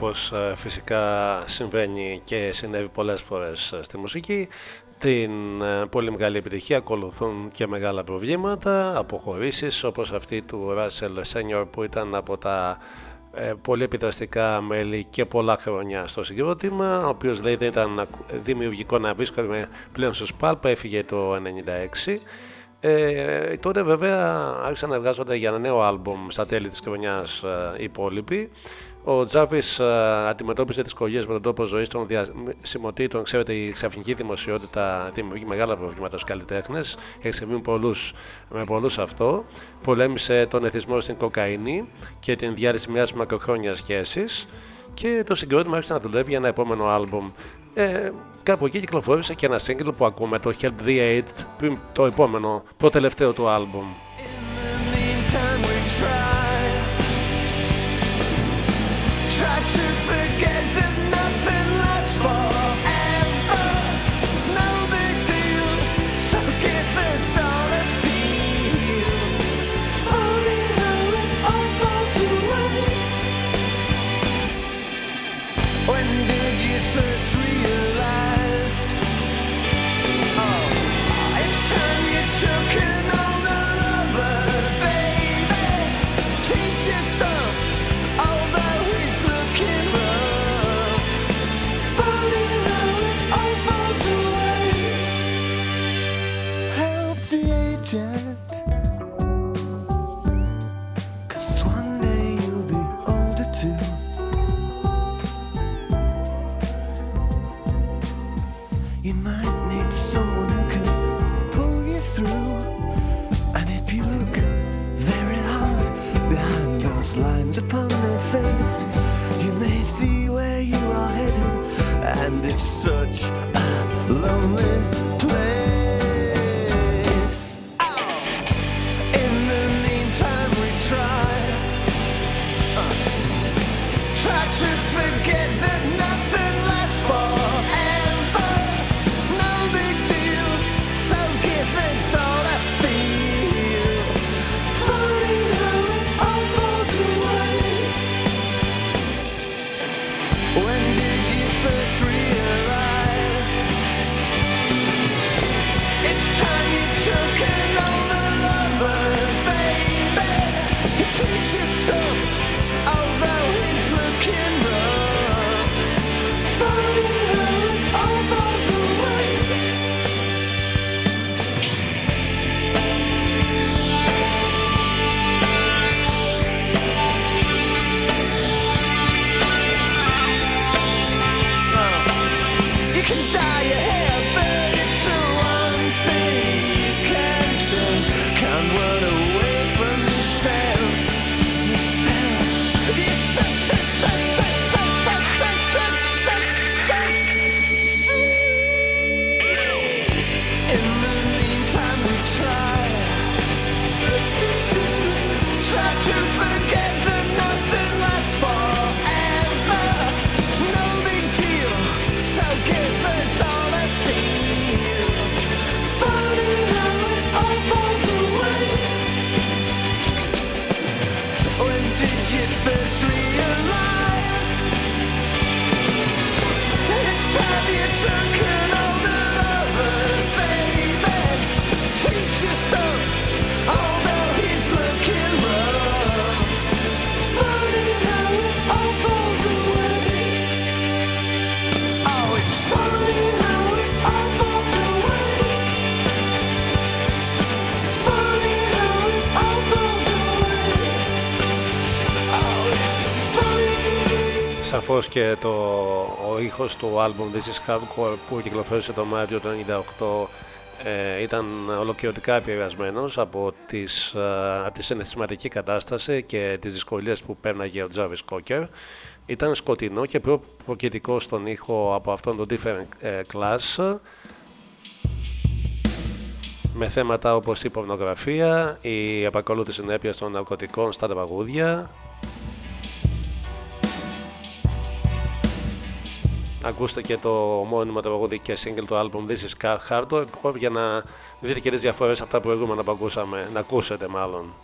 Όπως ε, φυσικά συμβαίνει και συνέβη πολλές φορές ε, στη μουσική, την ε, πολύ μεγάλη επιτυχία ακολουθούν και μεγάλα προβλήματα, αποχωρήσεις όπως αυτή του Russell Senior που ήταν από τα ε, πολύ επιδραστικά μέλη και πολλά χρόνια στο συγκρότημα, ο οποίος λέει δεν ήταν ακου- δημιουργικό να βρίσκομαι πλέον στους Pulp, έφυγε το 1996. Ε, τότε βέβαια άρχισαν να εργάζονται για ένα νέο άλμπουμ στα τέλη της χρονιάς ε, οι υπόλοιποι. Ο Τζάβης ε, αντιμετώπιζε δυσκολίες με τον τόπο ζωής των διασημοτήτων. Ξέρετε, η ξαφνική δημοσιότητα δημιουργεί μεγάλα προβλήματα στους καλλιτέχνες. Έχει συμβεί με πολλούς, με πολλούς αυτό. Πολέμησε τον εθισμό στην κοκαίνη και την διάρρηση μιας μακροχρόνιας σχέσης και το συγκρότημα άρχισε να δουλεύει για ένα επόμενο άλμπουμ. Ε, κάπου εκεί κυκλοφόρησε και ένα single που ακούμε, το Help the Aged, πριν το επόμενο, προτελευταίο του άλμπουμ. lines upon their face. You may see where you are headed, and it's such a lonely και το, ο ήχος του album This is Hardcore που κυκλοφόρησε το Μάρτιο του 1998 ε, ήταν ολοκληρωτικά επηρεασμένος από, τις, ε, από τη συναισθηματική κατάσταση και τις δυσκολίες που πέρναγε ο Τζάβις Κόκερ. Ήταν σκοτεινό και πιο προκητικό στον ήχο από αυτόν τον Different ε, Class με θέματα όπως η πορνογραφία, η επακολούθηση συνέπειας των ναρκωτικών στα τραγούδια, Ακούστε και το μόνιμο τραγούδι και single του album This is Car Hardcore για να δείτε και τις διαφορές από τα προηγούμενα που ακούσαμε, να ακούσετε μάλλον.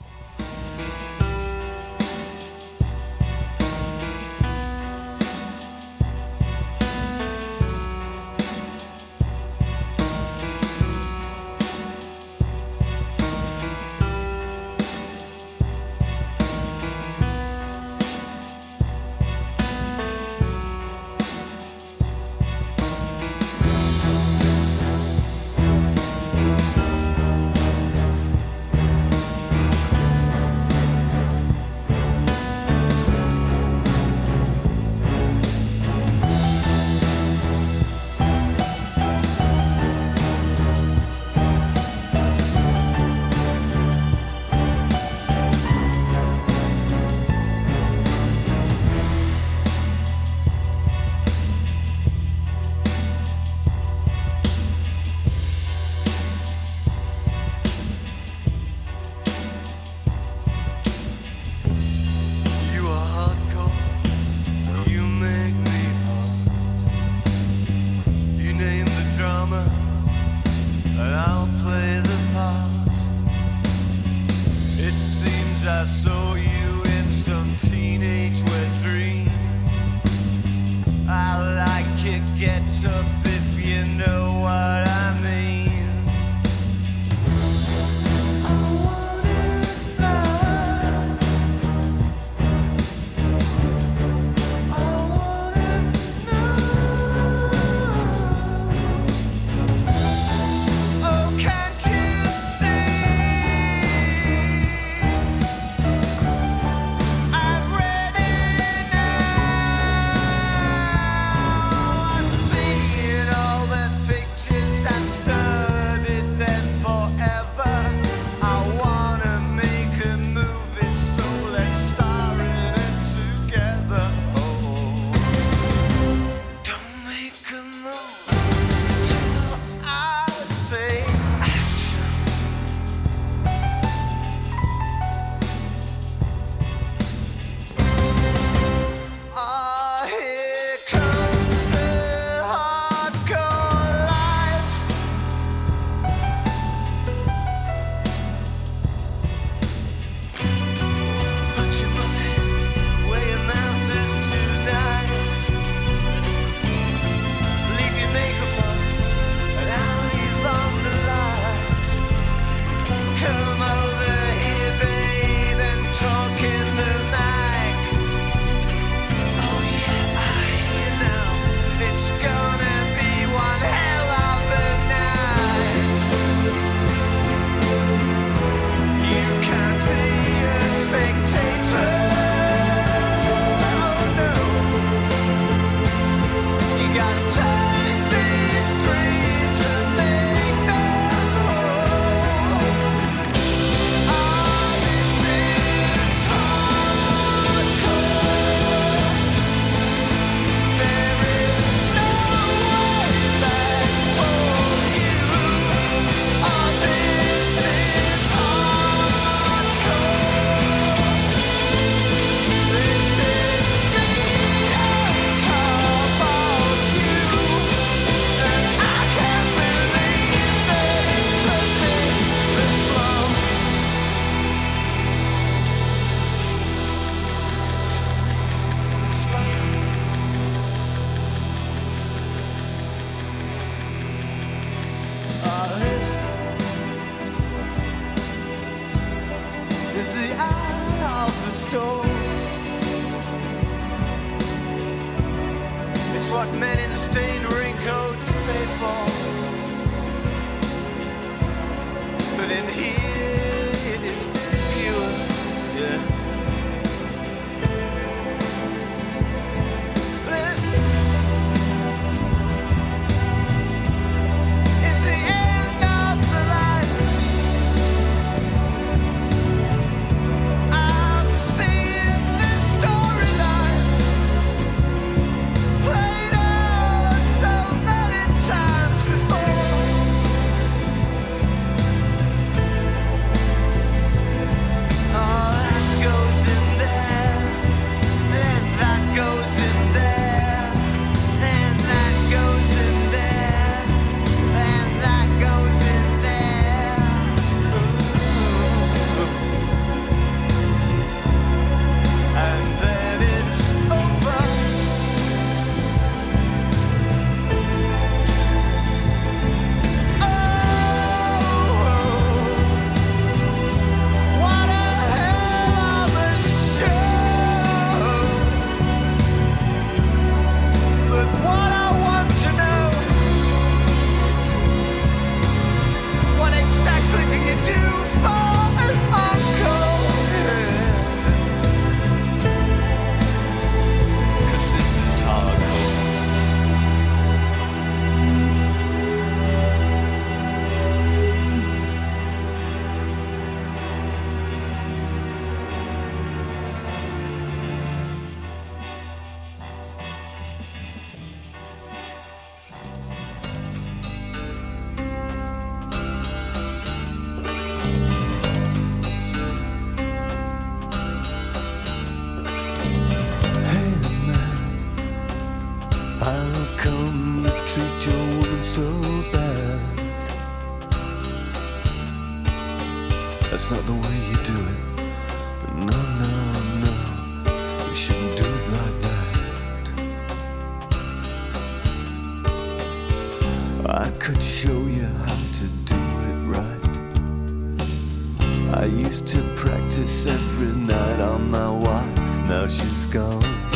on my wife, now she's gone.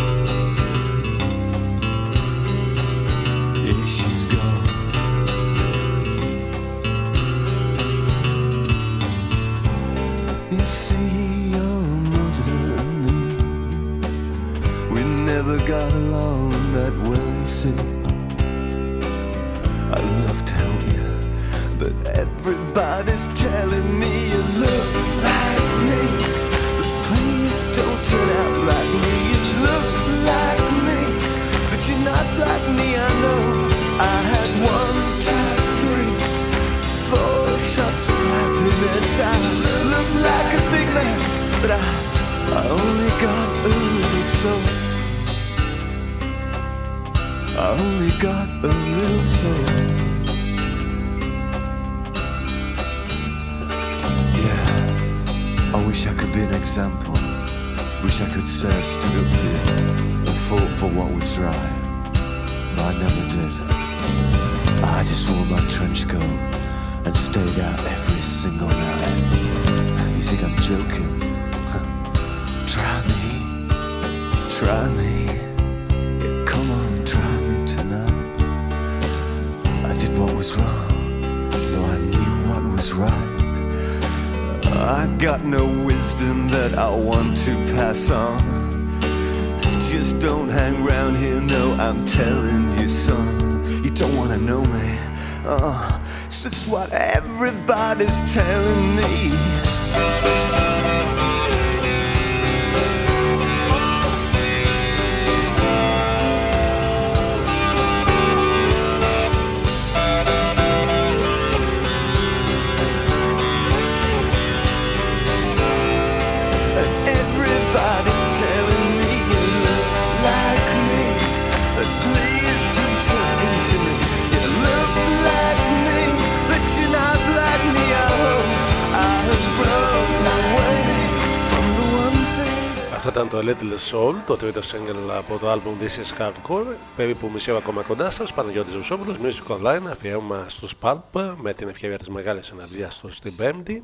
Soul, το τρίτο single από το album This is Hardcore, περίπου μισή ώρα ακόμα κοντά σας. Παναγιώτης Βουσόπουλο, Music Online, αφιέρωμα στους Pulp με την ευκαιρία της μεγάλης συναυλίας τους στην Πέμπτη.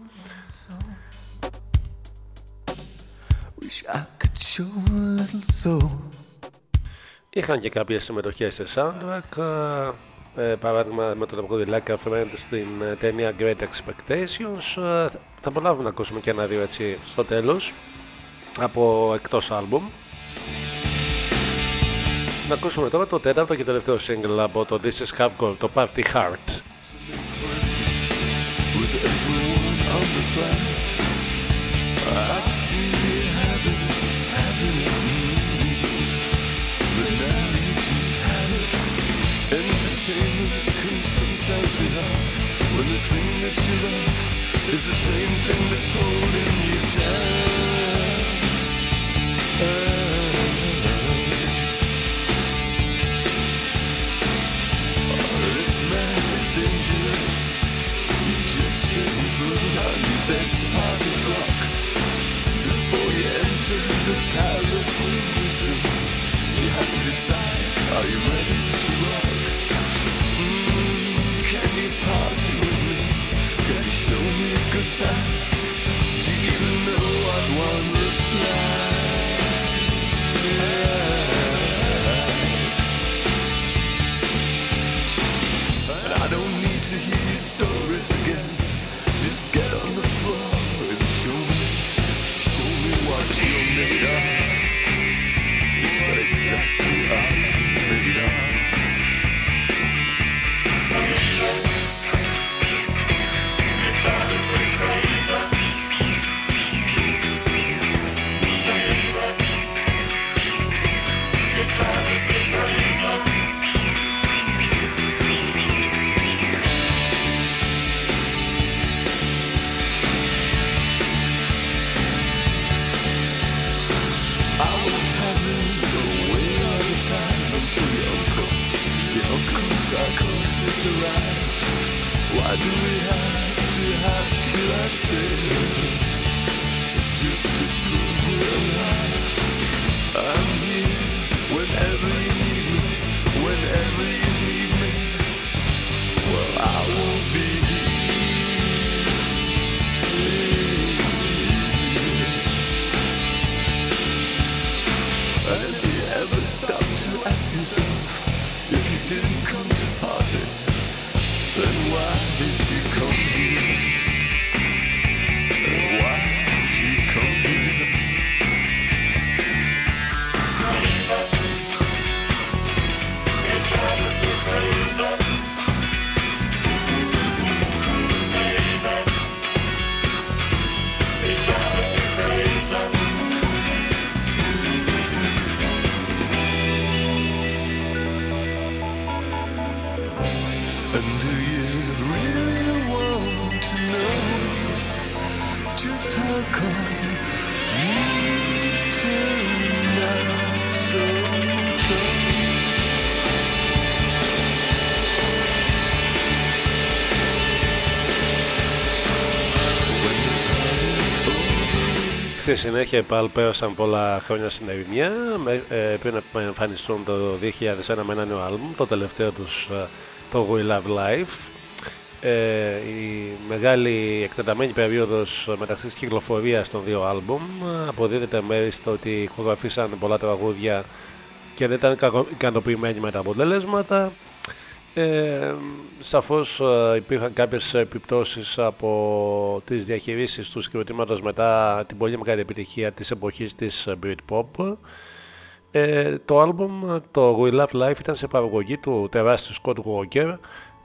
Είχαν και κάποιες συμμετοχές σε soundtrack, ε, ε, παράδειγμα με το τραγούδι Like a Friend στην ε, ταινία Great Expectations. Ε, θα προλάβουμε να ακούσουμε και ένα-δύο έτσι στο τέλος από εκτός άλμπουμ. Να ακούσουμε τώρα το τέταρτο και τελευταίο single από το This is Hardcore, το Party Heart. with everyone on the planet. I'd see you having it, having it. mm. But now you just have it. Entertainment can sometimes be hard when the thing that you love is the same thing that's holding you down. Time? Do you even know what one again. Just get on the floor Στη συνέχεια οι Pulp πέρασαν πολλά χρόνια στην ερημιά με- ε, πριν να εμφανιστούν το 2001 με ένα νέο άλμπουμ, το τελευταίο τους ε, το We Love Life. Ε, η μεγάλη εκτεταμένη περίοδος μεταξύ της κυκλοφορίας των δύο άλμπουμ ε, αποδίδεται μέρη στο ότι ηχογραφήσαν πολλά τραγούδια και δεν ήταν κακο- ικανοποιημένοι με τα αποτελέσματα. Ε, σαφώς ε, υπήρχαν κάποιες επιπτώσεις από τις διαχειρίσεις του συγκροτήματος μετά την πολύ μεγάλη επιτυχία της εποχής της ε, Britpop. Ε, το άλμπουμ, το We Love Life ήταν σε παραγωγή του τεράστιου Scott Walker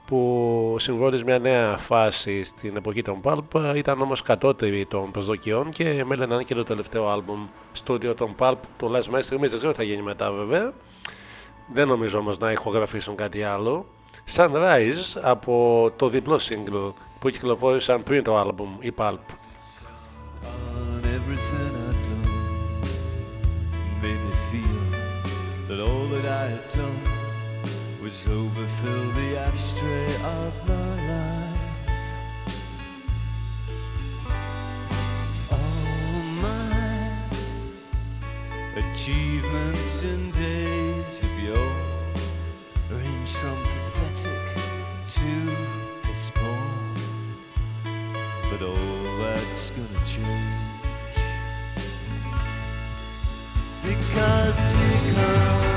που συμβόλιζε μια νέα φάση στην εποχή των Pulp. Ήταν όμως κατώτερη των προσδοκιών και μέλε να είναι και το τελευταίο άλμπουμ στούντιο των Pulp. Τουλάχιστον μέχρι στιγμής δεν ξέρω τι θα γίνει μετά βέβαια. Δεν νομίζω όμως να ηχογραφήσουν κάτι άλλο Sunrise από το διπλό single που κυκλοφόρησαν πριν το άλμπουμ η Pulp on everything I'd done made me feel that all that I had done was overfill the ashtray of my life. All my achievements in days of yore range from to this poor. But all that's gonna change because we come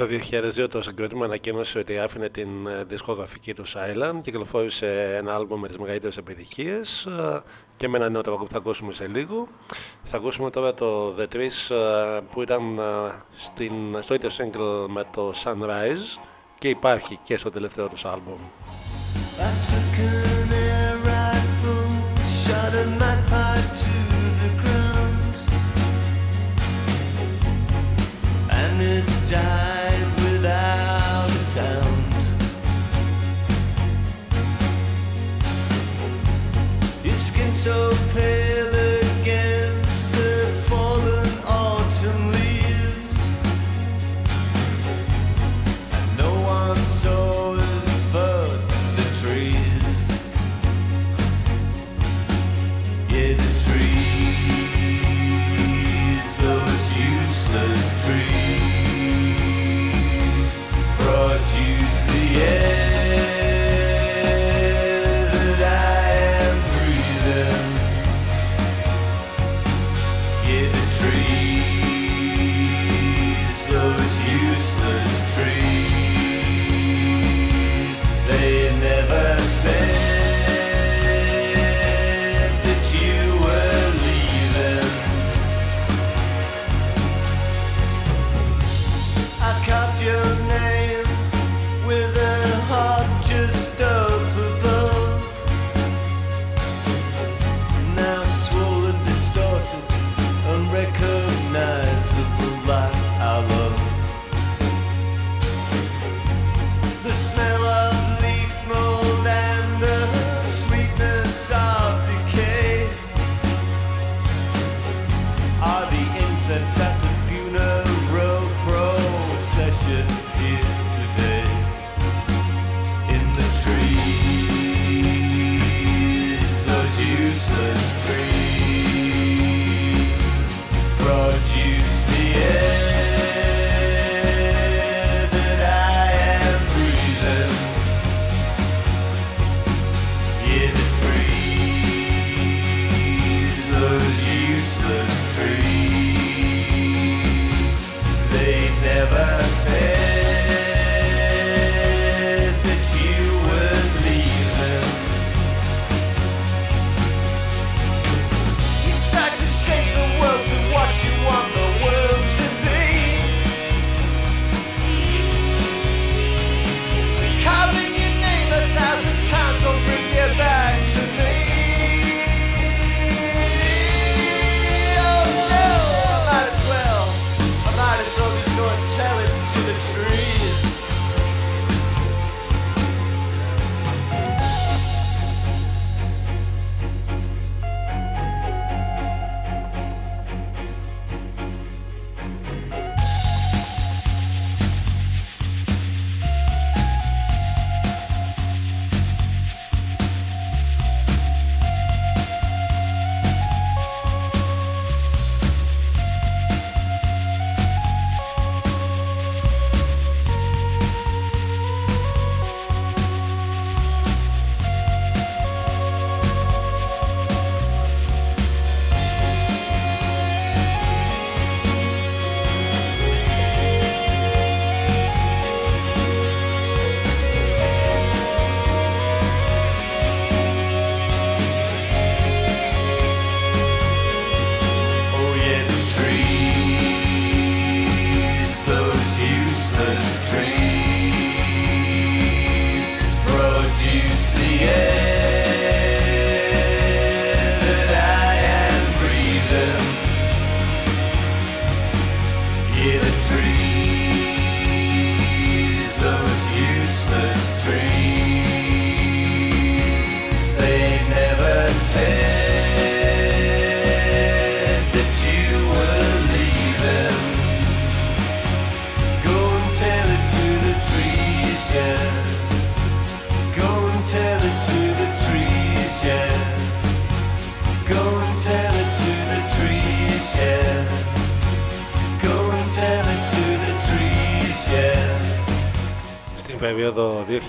Το 2002 το συγκρότημα ανακοίνωσε ότι άφηνε την ε, δισκογραφική του Silent, κυκλοφόρησε ένα άλμπομ με τις μεγαλύτερες επιτυχίες ε, και με ένα νέο τραγούδι που θα ακούσουμε σε λίγο. Θα ακούσουμε τώρα το The Trees ε, που ήταν ε, στην, στο ίδιο single με το Sunrise και υπάρχει και στο τελευταίο τους άλμπομ. I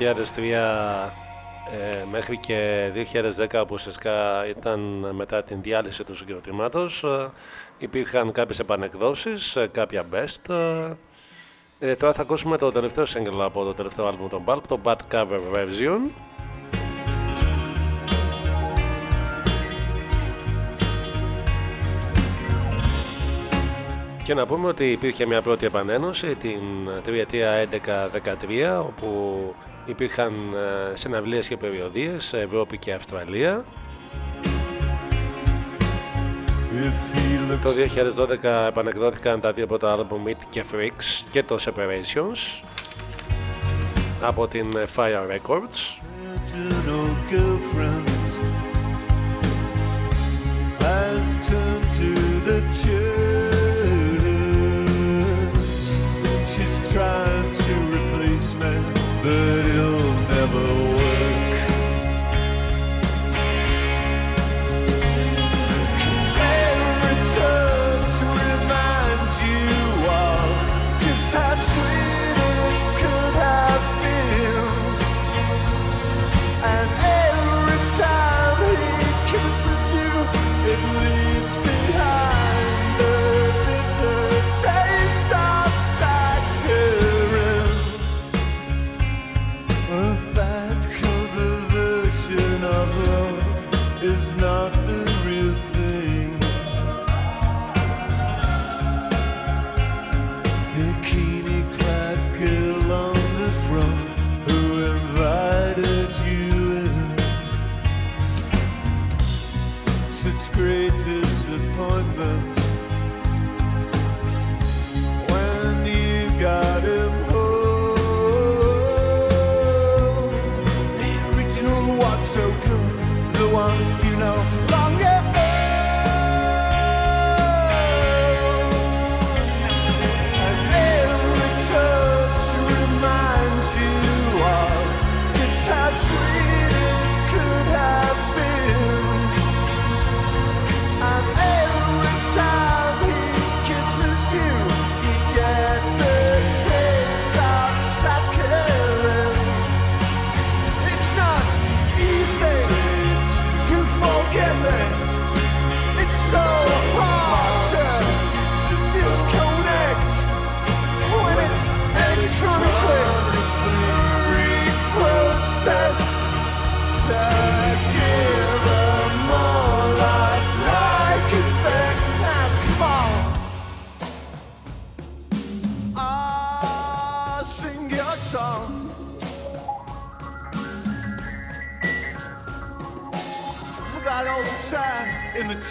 2003 ε, μέχρι και 2010 που ουσιαστικά ήταν μετά την διάλυση του συγκροτήματος ε, υπήρχαν κάποιες επανεκδόσεις, ε, κάποια best. Ε, ε, τώρα θα ακούσουμε το τελευταίο single από το τελευταίο άλμπουμ των Bulb, το Bad Cover Version. Και να πούμε ότι υπήρχε μια πρώτη επανένωση την τριετία 11-13 όπου υπήρχαν ε, συναυλίες και περιοδίες σε Ευρώπη και Αυστραλία. Το 2012 επανεκδόθηκαν τα δύο πρώτα άλμπου Meet και Freaks και το Separations από την Fire Records. Trying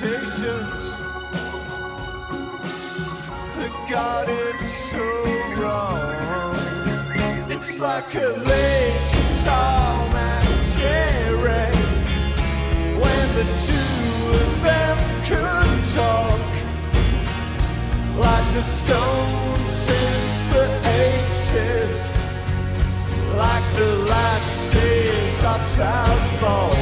imitations that got it so wrong. It's like a late Tom and Jerry when the two of them could talk like the Stones since the 80s, like the last days of South Park.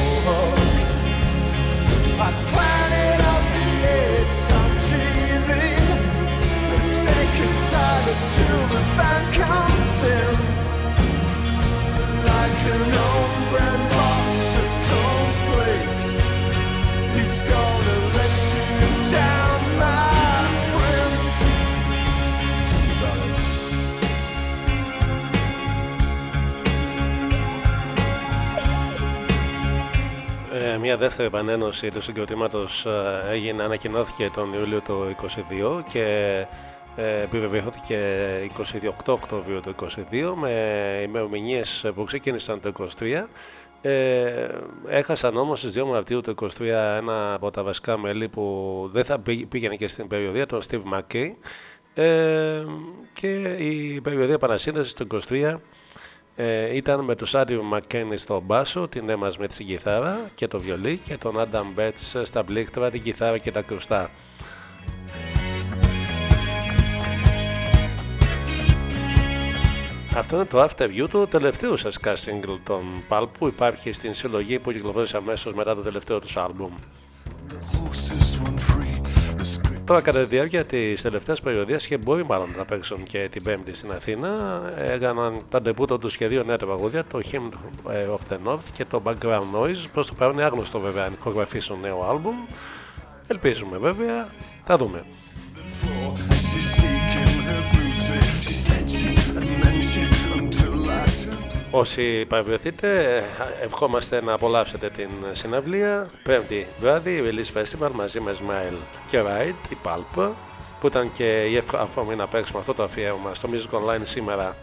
Μια δεύτερη επανένωση του συγκροτήματος ε, έγινε, ανακοινώθηκε τον Ιούλιο του 2022 και επιβεβαιώθηκε 28 Οκτώβριο του 2022 με ημερομηνίες που ξεκίνησαν το 2023. Ε, έχασαν όμως στις 2 Μαρτίου του 2023 ένα από τα βασικά μέλη που δεν θα πή- πήγαινε και στην περιοδία, τον Steve McKay ε, και η περιοδία επανασύνδεσης του 23 ε, ήταν με τον Σάριο Μακκένι στο μπάσο, την Emma Smith στην κιθάρα και το βιολί και τον Adam Betts στα πλήκτρα, την κιθάρα και τα κρουστά. Αυτό είναι το After You του τελευταίου ουσιαστικά single των Pulp που υπάρχει στην συλλογή που κυκλοφόρησε αμέσως μετά το τελευταίο τους άλμπουμ. Horses run free. The script Τώρα κατά τη διάρκεια της τελευταίας περιοδίας και μπορεί μάλλον να παίξουν και την Πέμπτη στην Αθήνα. Έκαναν τα ντεπούτα του σχεδίου νέα τραγούδια, το Hymn of the North και το Background Noise. Προς το παρόν είναι άγνωστο βέβαια αν ηχογραφήσουν νέο άλμπουμ. Ελπίζουμε βέβαια. Θα δούμε. Όσοι παρευρεθείτε, ε, ευχόμαστε να απολαύσετε την συναυλία. Πέμπτη βράδυ, Release Festival μαζί με Smile και Ride, η Pulp, που ήταν και η ευχ- αφορμή να παίξουμε αυτό το αφιέρωμα στο Music Online σήμερα.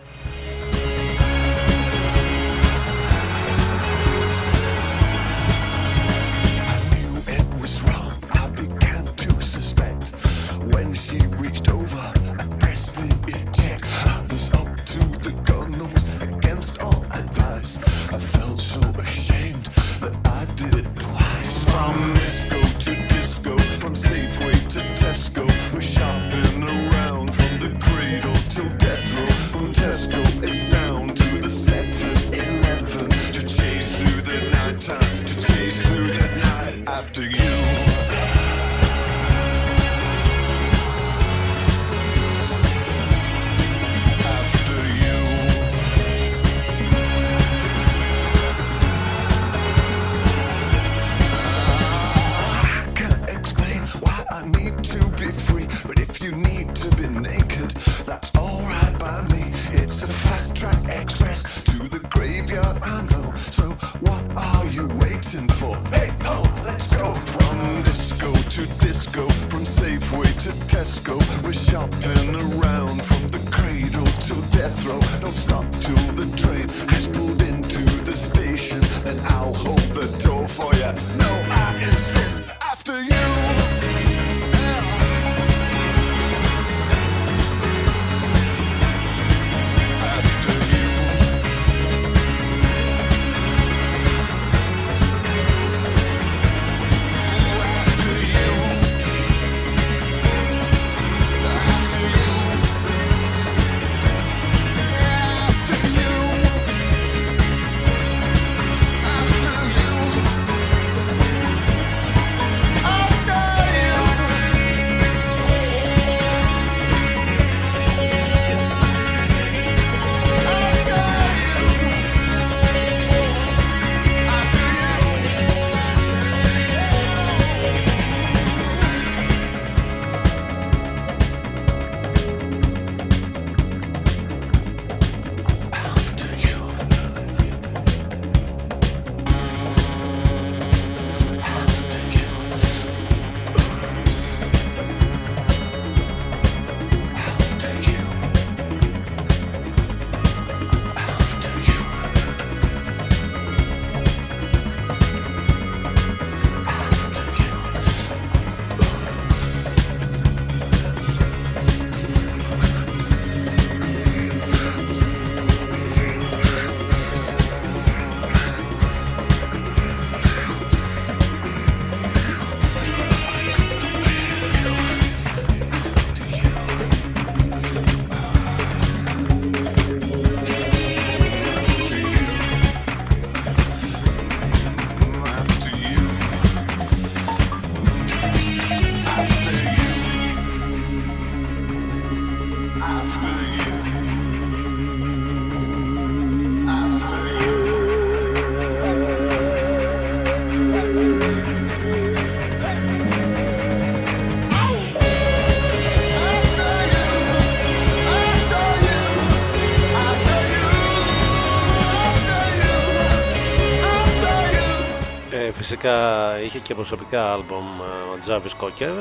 Φυσικά είχε και προσωπικά άλμπομ ε, ο Τζάβις Κόκερ, ε,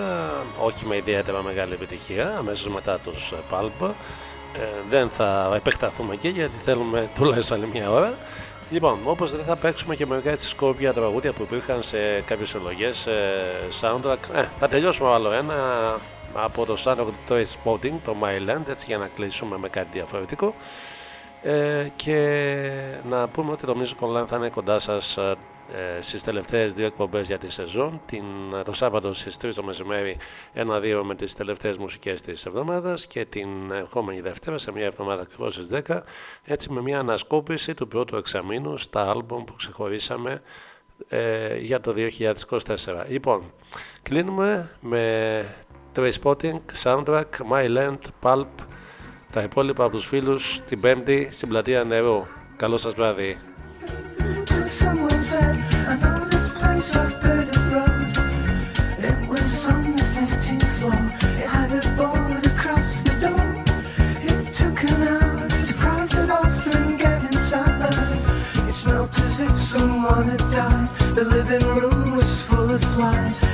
όχι με ιδιαίτερα μεγάλη επιτυχία, αμέσως μετά τους ε, Pulp. Ε, δεν θα επεκταθούμε εκεί γιατί θέλουμε τουλάχιστον άλλη μια ώρα. Λοιπόν, όπως δεν θα παίξουμε και μερικά έτσι σκόπια τραγούδια που υπήρχαν σε κάποιες συλλογές ε, soundtrack. Ε, θα τελειώσουμε άλλο ένα από το soundtrack του Trace Spotting, το My Land, έτσι για να κλείσουμε με κάτι διαφορετικό. Ε, και να πούμε ότι το Music Online θα είναι κοντά σας ε, στις τελευταίες δύο εκπομπές για τη σεζόν την, το Σάββατο στις 3 το μεσημέρι ένα-δύο με τις τελευταίες μουσικές της εβδομάδας και την ερχόμενη Δευτέρα σε μια εβδομάδα ακριβώς στις 10 έτσι με μια ανασκόπηση του πρώτου εξαμήνου στα άλμπομ που ξεχωρίσαμε ε, για το 2024 λοιπόν κλείνουμε με Trace Spotting, Soundtrack, My Land, Pulp τα υπόλοιπα από τους φίλους την Πέμπτη στην πλατεία νερού. Καλό σας βράδυ. Someone said, I know this place off Burden Road. It was on the 15th floor. It had a board across the door. It took an hour to price it off and get inside. It smelt as if someone had died. The living room was full of flies.